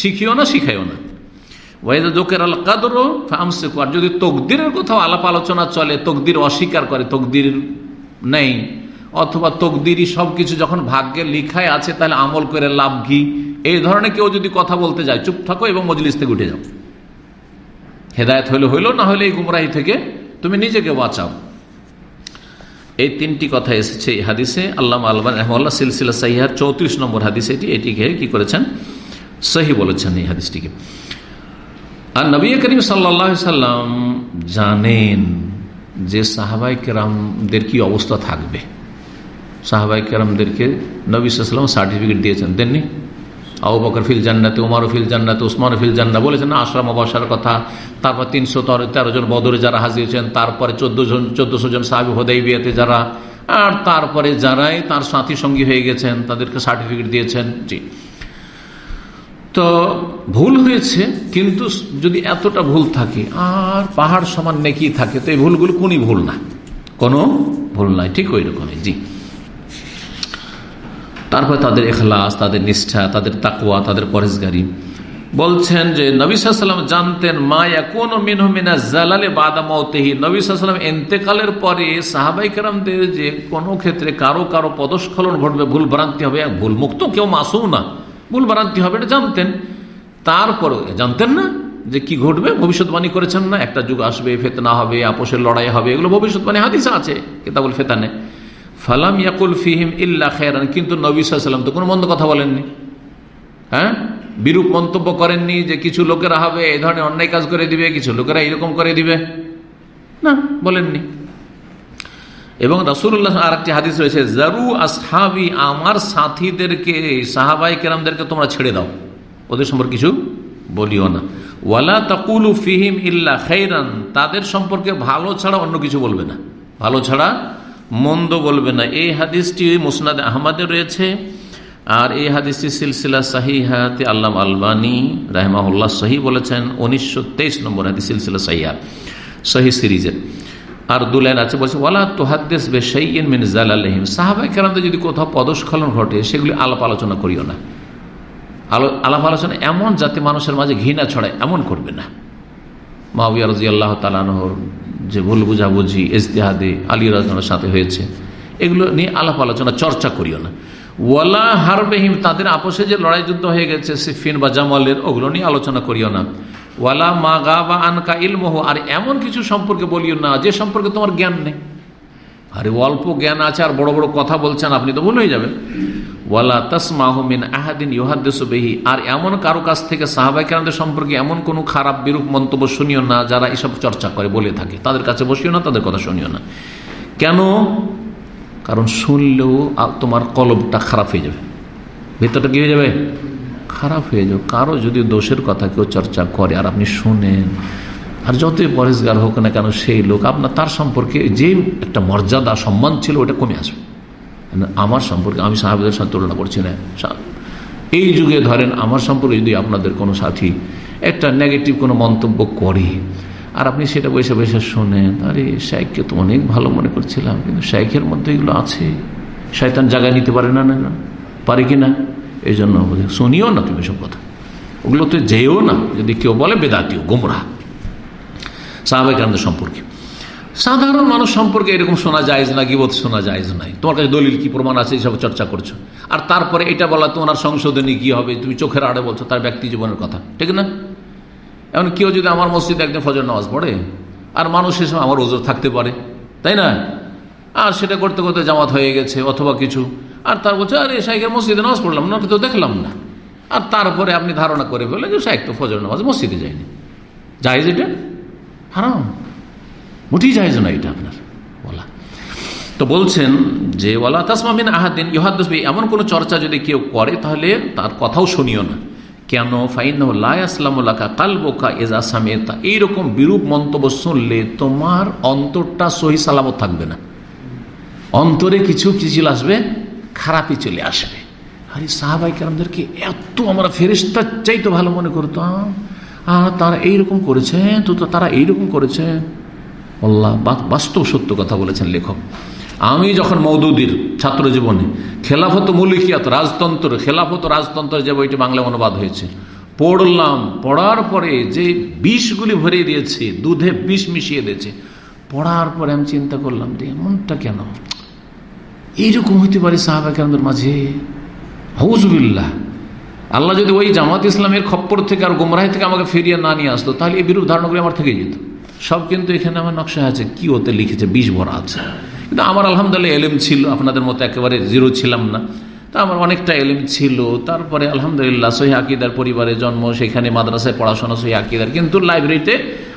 শিখিও না, শিখাইও না। ওয়াইদা জোকের আল কাদর ফামসেকু, আর যদি তকদিরের কোথাও আলাপ আলোচনা চলে, তকদির অস্বীকার করে, তকদির নেই, অথবা তকদিরই সব কিছু যখন ভাগ্যে লিখায় আছে, তাহলে আমল করে লাভ ঘি এই ধরনের কেউ যদি কথা বলতে যায়, চুপ থাকো এবং মজলিস থেকে উঠে যাও। হেদায়ত হইলে, হইল, না হলে এই গুমরাহি থেকে তুমি নিজেকে বাঁচাও। এই তিনটি কথা এসেছে এই হাদিসে। আল্লাহ আলবান রহমাল্লাহ সিলসিলা সাহিহার চৌত্রিশ নম্বর হাদিস এটি এটিকে কি করেছেন? সহি বলেছেন এই হাদিসটিকে। আর নবী করিম সাল্লা সাল্লাম জানেন যে সাহাবাই কেরামদের কি অবস্থা থাকবে। সাহাবাই কেরামদেরকে নবী সাল্লাম সার্টিফিকেট দিয়েছেন, দেননি? আবু বকর ফিল জান্নাতে উমার ফিল জান্নাতে উসমান ফিল জান্না বলেছেন আশরাম অবাসার কথা। তারপর তিনশো তেরো জন বদরে যারা হাজির হয়েছেন তারপরে চোদ্দ জন চোদ্দশো জন সাহাবি হোদাই বিয়াতে যারা, আর তারপরে যারাই তার সাথী সঙ্গী হয়ে গেছেন, তাদেরকে সার্টিফিকেট দিয়েছেন, জি। তো ভুল হয়েছে, কিন্তু যদি এতটা ভুল থাকে, আর পাহাড় সমান নেকি থাকে, তো এই ভুলগুলো কোনই ভুল না। কোনো ভুল নাই, ঠিক ওই রকমই, জি। তারপর তাদের এখলাস তাদের নিষ্ঠা, তাদের তাকুয়া তাদের পরেশগারি বলছেন যে নবিসাল্লাম জানতেন মায়া কোন মিনহমিনা জালালে বাদামতেহি নবিসাল্লাম এন্তেকালের পরে সাহাবাই কেরামদের যে কোনো ক্ষেত্রে কারও কারও পদস্খলন ঘটবে, ভুল ভ্রান্তি হবে ভুল মুক্ত কেউ মাসুম না। ভুল ভ্রান্তি হবে এটা জানতেন। তারপরে জানতেন না যে কি ঘটবে, ভবিষ্যৎবাণী করেছেন না, একটা যুগ আসবে, ফেতনা হবে, আপোষের লড়াই হবে, এগুলো ভবিষ্যৎবাণী হাদিসা আছে, কেতাবুল ফেতানে। ফালাম ইয়াকুল ফিহিম ইল্লা খেরান কিন্তু নবী সাল্লাম তো কোনো মন্দ কথা বলেননি। হ্যাঁ? বিরূপ মন্তব্য করেননি যে কিছু লোকেরা হবে, এই ধরনের অন্যায় কাজ করে দিবে, কিছু লোকেরা এরকম করে দিবে। না, বলেননি। এবং রসুল্লাহ আর একটি হাদিস রয়েছে, জারু আসহাবি, আমার সাথীদেরকে সাহাবাই কেরামদেরকে তোমরা ছেড়ে দাও। ওদের সম্পর্কে কিছু বলিও না। ওয়ালা তকুলু ফিহিম ইল্লা খেরান তাদের সম্পর্কে ভালো ছাড়া অন্য কিছু বলবে না। ভালো ছাড়া মন্দ বলবে না। এই হাদিসটি মুসনাদ আহমদে রয়েছে। আর এই হাদিসটি সিলসিলা সাহিহাতে আল্লাহ আলবানী রাহমাহুল্লাহ সহি বলেছেন, উনিশশো তেইশ নম্বর হাদিস সিলসিলা সাহিয়া সহি সিরিজের। আর দুলাইন আছে, বলছে, ওয়ালা তোহাদ্দেস বেশাইন মিন জালালহিম সাহাবাই কেরামতে যদি কোথাও পদস্খলন ঘটে, সেগুলি আলাপ আলোচনা করিও না। আলো, আলাপ আলোচনা এমন যাতে মানুষের মাঝে ঘৃণা ছড়ায়, এমন করবে না। মাহবিয়া রাজি আল্লাহ তালানহর যে ভুল বুঝাবুঝি, ইজতেহাদে, আলী রাজনার সাথে হয়েছে, এগুলো নিয়ে আলাপ আলোচনা, চর্চা করিও না। ওয়ালা হারবেহিম, তাদের আপোষে যে লড়াই যুদ্ধ হয়ে গেছে, সিফিন বা জামালের, ওগুলো নিয়ে আলোচনা করিও না। ওয়ালা মা গা বা আনকা ইলমোহ, আর এমন কিছু সম্পর্কে বলিও না, যে সম্পর্কে তোমার জ্ঞান নেই। আরে অল্প জ্ঞান আছে, আর বড় বড় কথা বলছেন, আপনি তো ভুল হয়ে যাবেন। ওয়ালা আহাদিন আর এমন কারও কাছ থেকে সাহাবাই সম্পর্কে এমন কোনো খারাপ, বিরূপ মন্তব্য শুনিও না যারা এসব চর্চা করে, বলে থাকে। তাদের কাছে বসিও না, তাদের কথা শুনিও না। কেন? কারণ শুনলেও তোমার খারাপ হয়ে যাবে। ভেতরটা কি হয়ে যাবে? খারাপ হয়ে যাবে। কারও যদি দোষের কথা কেউ চর্চা করে, আর আপনি শুনেন, আর যতই পরেশগার হোক না কেন, সেই লোক আপনার, তার সম্পর্কে যে একটা মর্যাদা, সম্মান ছিল, ওটা কমে আসবে। আমার সম্পর্কে, আমি সাহাবিদের সাথে তুলনা করছি না। এই যুগে ধরেন আমার সম্পর্কে যদি আপনাদের কোনো সাথী একটা নেগেটিভ কোনো মন্তব্য করে, আর আপনি সেটা বসে বসে শোনেন, আরে শাইখকে তো অনেক ভালো মনে করছিলাম, কিন্তু শাইখের মধ্যে এগুলো আছে। শায়তান জায়গায় নিতে পারে না না পারে কি না? এই জন্য শুনিও না তুমি সব কথা। ওগুলো তো যেও না। যদি কেউ বলে, বেদাতিও, গোমরা। সাহাবাহিক সম্পর্কে। সাধারণ মানুষ সম্পর্কে এরকম শোনা যায় না, গিবত শোনা যায় নাই। তোমার কাছে দলিল কি, প্রমাণ আছে এইসব চর্চা করছ। আর তারপরে এটা বলা, তোমার সংশোধনী কি হবে, তুমি চোখের আড়ে বলছো, তার ব্যক্তি জীবনের কথা। ঠিক না? এমন কেউ যদি আমার মসজিদে একদিন ফজর নামাজ পড়ে, আর মানুষ হিসেবে আমার ওজোর থাকতে পারে, তাই না? আর সেটা করতে করতে জামাত হয়ে গেছে, অথবা কিছু। আর তার বলছে, আরে শাইকের মসজিদে নামাজ পড়লাম না, তো দেখলাম না। আর তারপরে আপনি ধারণা করে ফেললেন যে শাইক তো ফজর নামাজ মসজিদে যায়নি। জাহেজ এটা? হারাম। মোটেই জাহেজ না এটা আপনার। বলা তো বলছেন যে, ওয়ালা তাসমামিন আহাদিন ইহাদ্দসবি এমন কোনো চর্চা যদি কেউ করে, তাহলে তার কথাও শুনিও না। কেন? ফাইনাকা কালবোকা এজা সামেতা। এইরকম বিরূপ মন্তব্য শুনলে তোমার অন্তরটা সহি সালামত থাকবে না। অন্তরে কিছু কিচিল আসবে, খারাপই চলে আসবে। আরে সাহাবাই কালামদেরকে এত আমরা ফেরিস্তার চাইতে ভালো মনে করতাম। আর তারা এইরকম করেছে তো তো তারা এইরকম করেছে আল্লাহ বাস্তব সত্য কথা বলেছেন লেখক। আমি যখন মৌদুদির ছাত্র জীবনে খেলাফত মৌলিকিয়াত রাজতন্ত্র খেলাফত রাজতন্ত্র যে বইটি বাংলায় অনুবাদ হয়েছে, পড়লাম, পড়ার পরে যে বিষগুলি ভরে দিয়েছে, দুধে বিষ মিশিয়ে দিয়েছে, পড়ার পরে আমি চিন্তা করলাম যে এমনটা কেন? এইরকম হইতে পারে সাহাবাকের মাঝে? হৌজবিল্লাহ আল্লাহ যদি ওই জামাত ইসলামের খপ্পর থেকে আর গোমরাহি থেকে আমাকে ফিরিয়ে না নিয়ে আসতো, তাহলে এই বিরূপ ধারণাগুলি আমার থেকে যেত। সব কিন্তু এখানে আমার নকশা আছে। কি ওতে লিখেছে? বিষ ভরা আছে। কিন্তু আমার আলহামদুলিল্লাহ এলেম ছিল, আপনাদের মতো একেবারে জিরো ছিলাম না। তা আমার অনেকটা এলিম ছিল। তারপরে আলহামদুলিল্লাহ সহি আকিদার পরিবারে জন্ম, সেখানে মাদ্রাসায় পড়াশোনা সহি আকিদার। কিন্তু লাইব্রেরিতে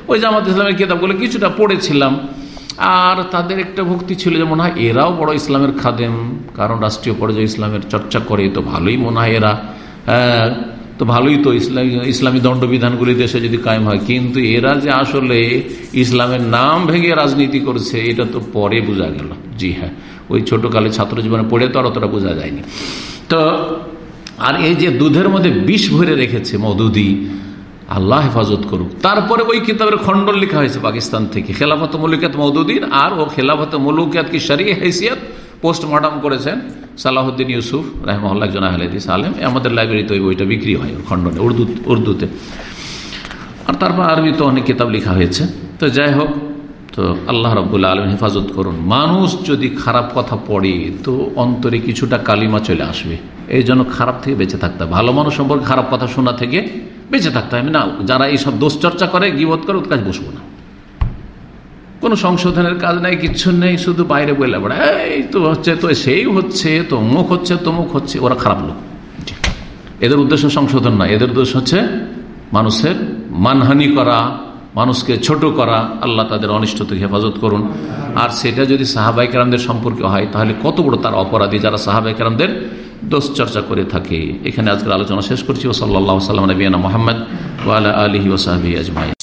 ওই জামাত ইসলামের কিতাবগুলো কিছুটা পড়েছিলাম। আর তাদের একটা ভক্তি ছিল যে মনে হয় এরাও বড় ইসলামের খাদেম। কারণ রাষ্ট্রীয় পর্যায়ে ইসলামের চর্চা করে, তো ভালোই মনে হয় এরা। হ্যাঁ তো ভালোই তো ইসলামী ইসলামী দণ্ডবিধানগুলি দেশে যদি কায়েম হয়। কিন্তু এরা যে আসলে ইসলামের নাম ভেঙে রাজনীতি করছে, এটা তো পরে বোঝা গেল। জি হ্যাঁ ওই ছোটকালে ছাত্র জীবনে পড়ে তো আর অতটা বোঝা যায়নি। তো, আর এই যে দুধের মধ্যে বিষ ভরে রেখেছে মধুদি আল্লাহ হেফাজত করুক। তারপরে ওই কিতাবের খণ্ডন লেখা হয়েছে পাকিস্তান থেকে। খেলাফত মৌলিকাত মৌদুদ্দিন আর ও খেলাফত মৌলুকিয়াত কি সারি হেসিয়াত পোস্টমর্টম করেছেন সালাহুদ্দিন ইউসুফ রাহমহল্লা একজন আহলেদিস আলেম। আমাদের লাইব্রেরিতে ওই বইটা বিক্রি হয় খণ্ডনে উর্দু উর্দুতে। আর তারপর আরবিতে অনেক কিতাব লেখা হয়েছে। তো যাই হোক, তো আল্লাহ রব্বুল্লা আলম হেফাজত করুন। মানুষ যদি খারাপ কথা পড়ে, তো অন্তরে কিছুটা কালিমা চলে আসবে। এই জন্য খারাপ থেকে বেঁচে থাকতে হবে। ভালো মানুষ সম্পর্কে খারাপ কথা শোনা থেকে বেঁচে থাকতে হবে। না, যারা এইসব দোষ চর্চা করে গিবোধ করে ওর কাজ বসবো না। কোনো সংশোধনের কাজ নেই, কিচ্ছু নেই, শুধু বাইরে বলে এই তো হচ্ছে, তো সেই হচ্ছে, তো মুখ হচ্ছে, তমুক হচ্ছে, ওরা খারাপ লোক। এদের উদ্দেশ্য সংশোধন না এদের উদ্দেশ্য হচ্ছে মানুষের মানহানি করা, মানুষকে ছোট করা, আল্লাহ তাদের অনিষ্ট থেকে হেফাজত করুন। আর সেটা যদি সাহাবাই কেরামদের সম্পর্কে হয়, তাহলে কত বড় তার অপরাধী যারা সাহাবাই কেরামদের দোষ চর্চা করে থাকে। এখানে আজকের আলোচনা শেষ করছি ও সাল্লাহ সাল্লাম নবীনা মোহাম্মদ ওয়ালা আলহি ওসাহাবি আজমাই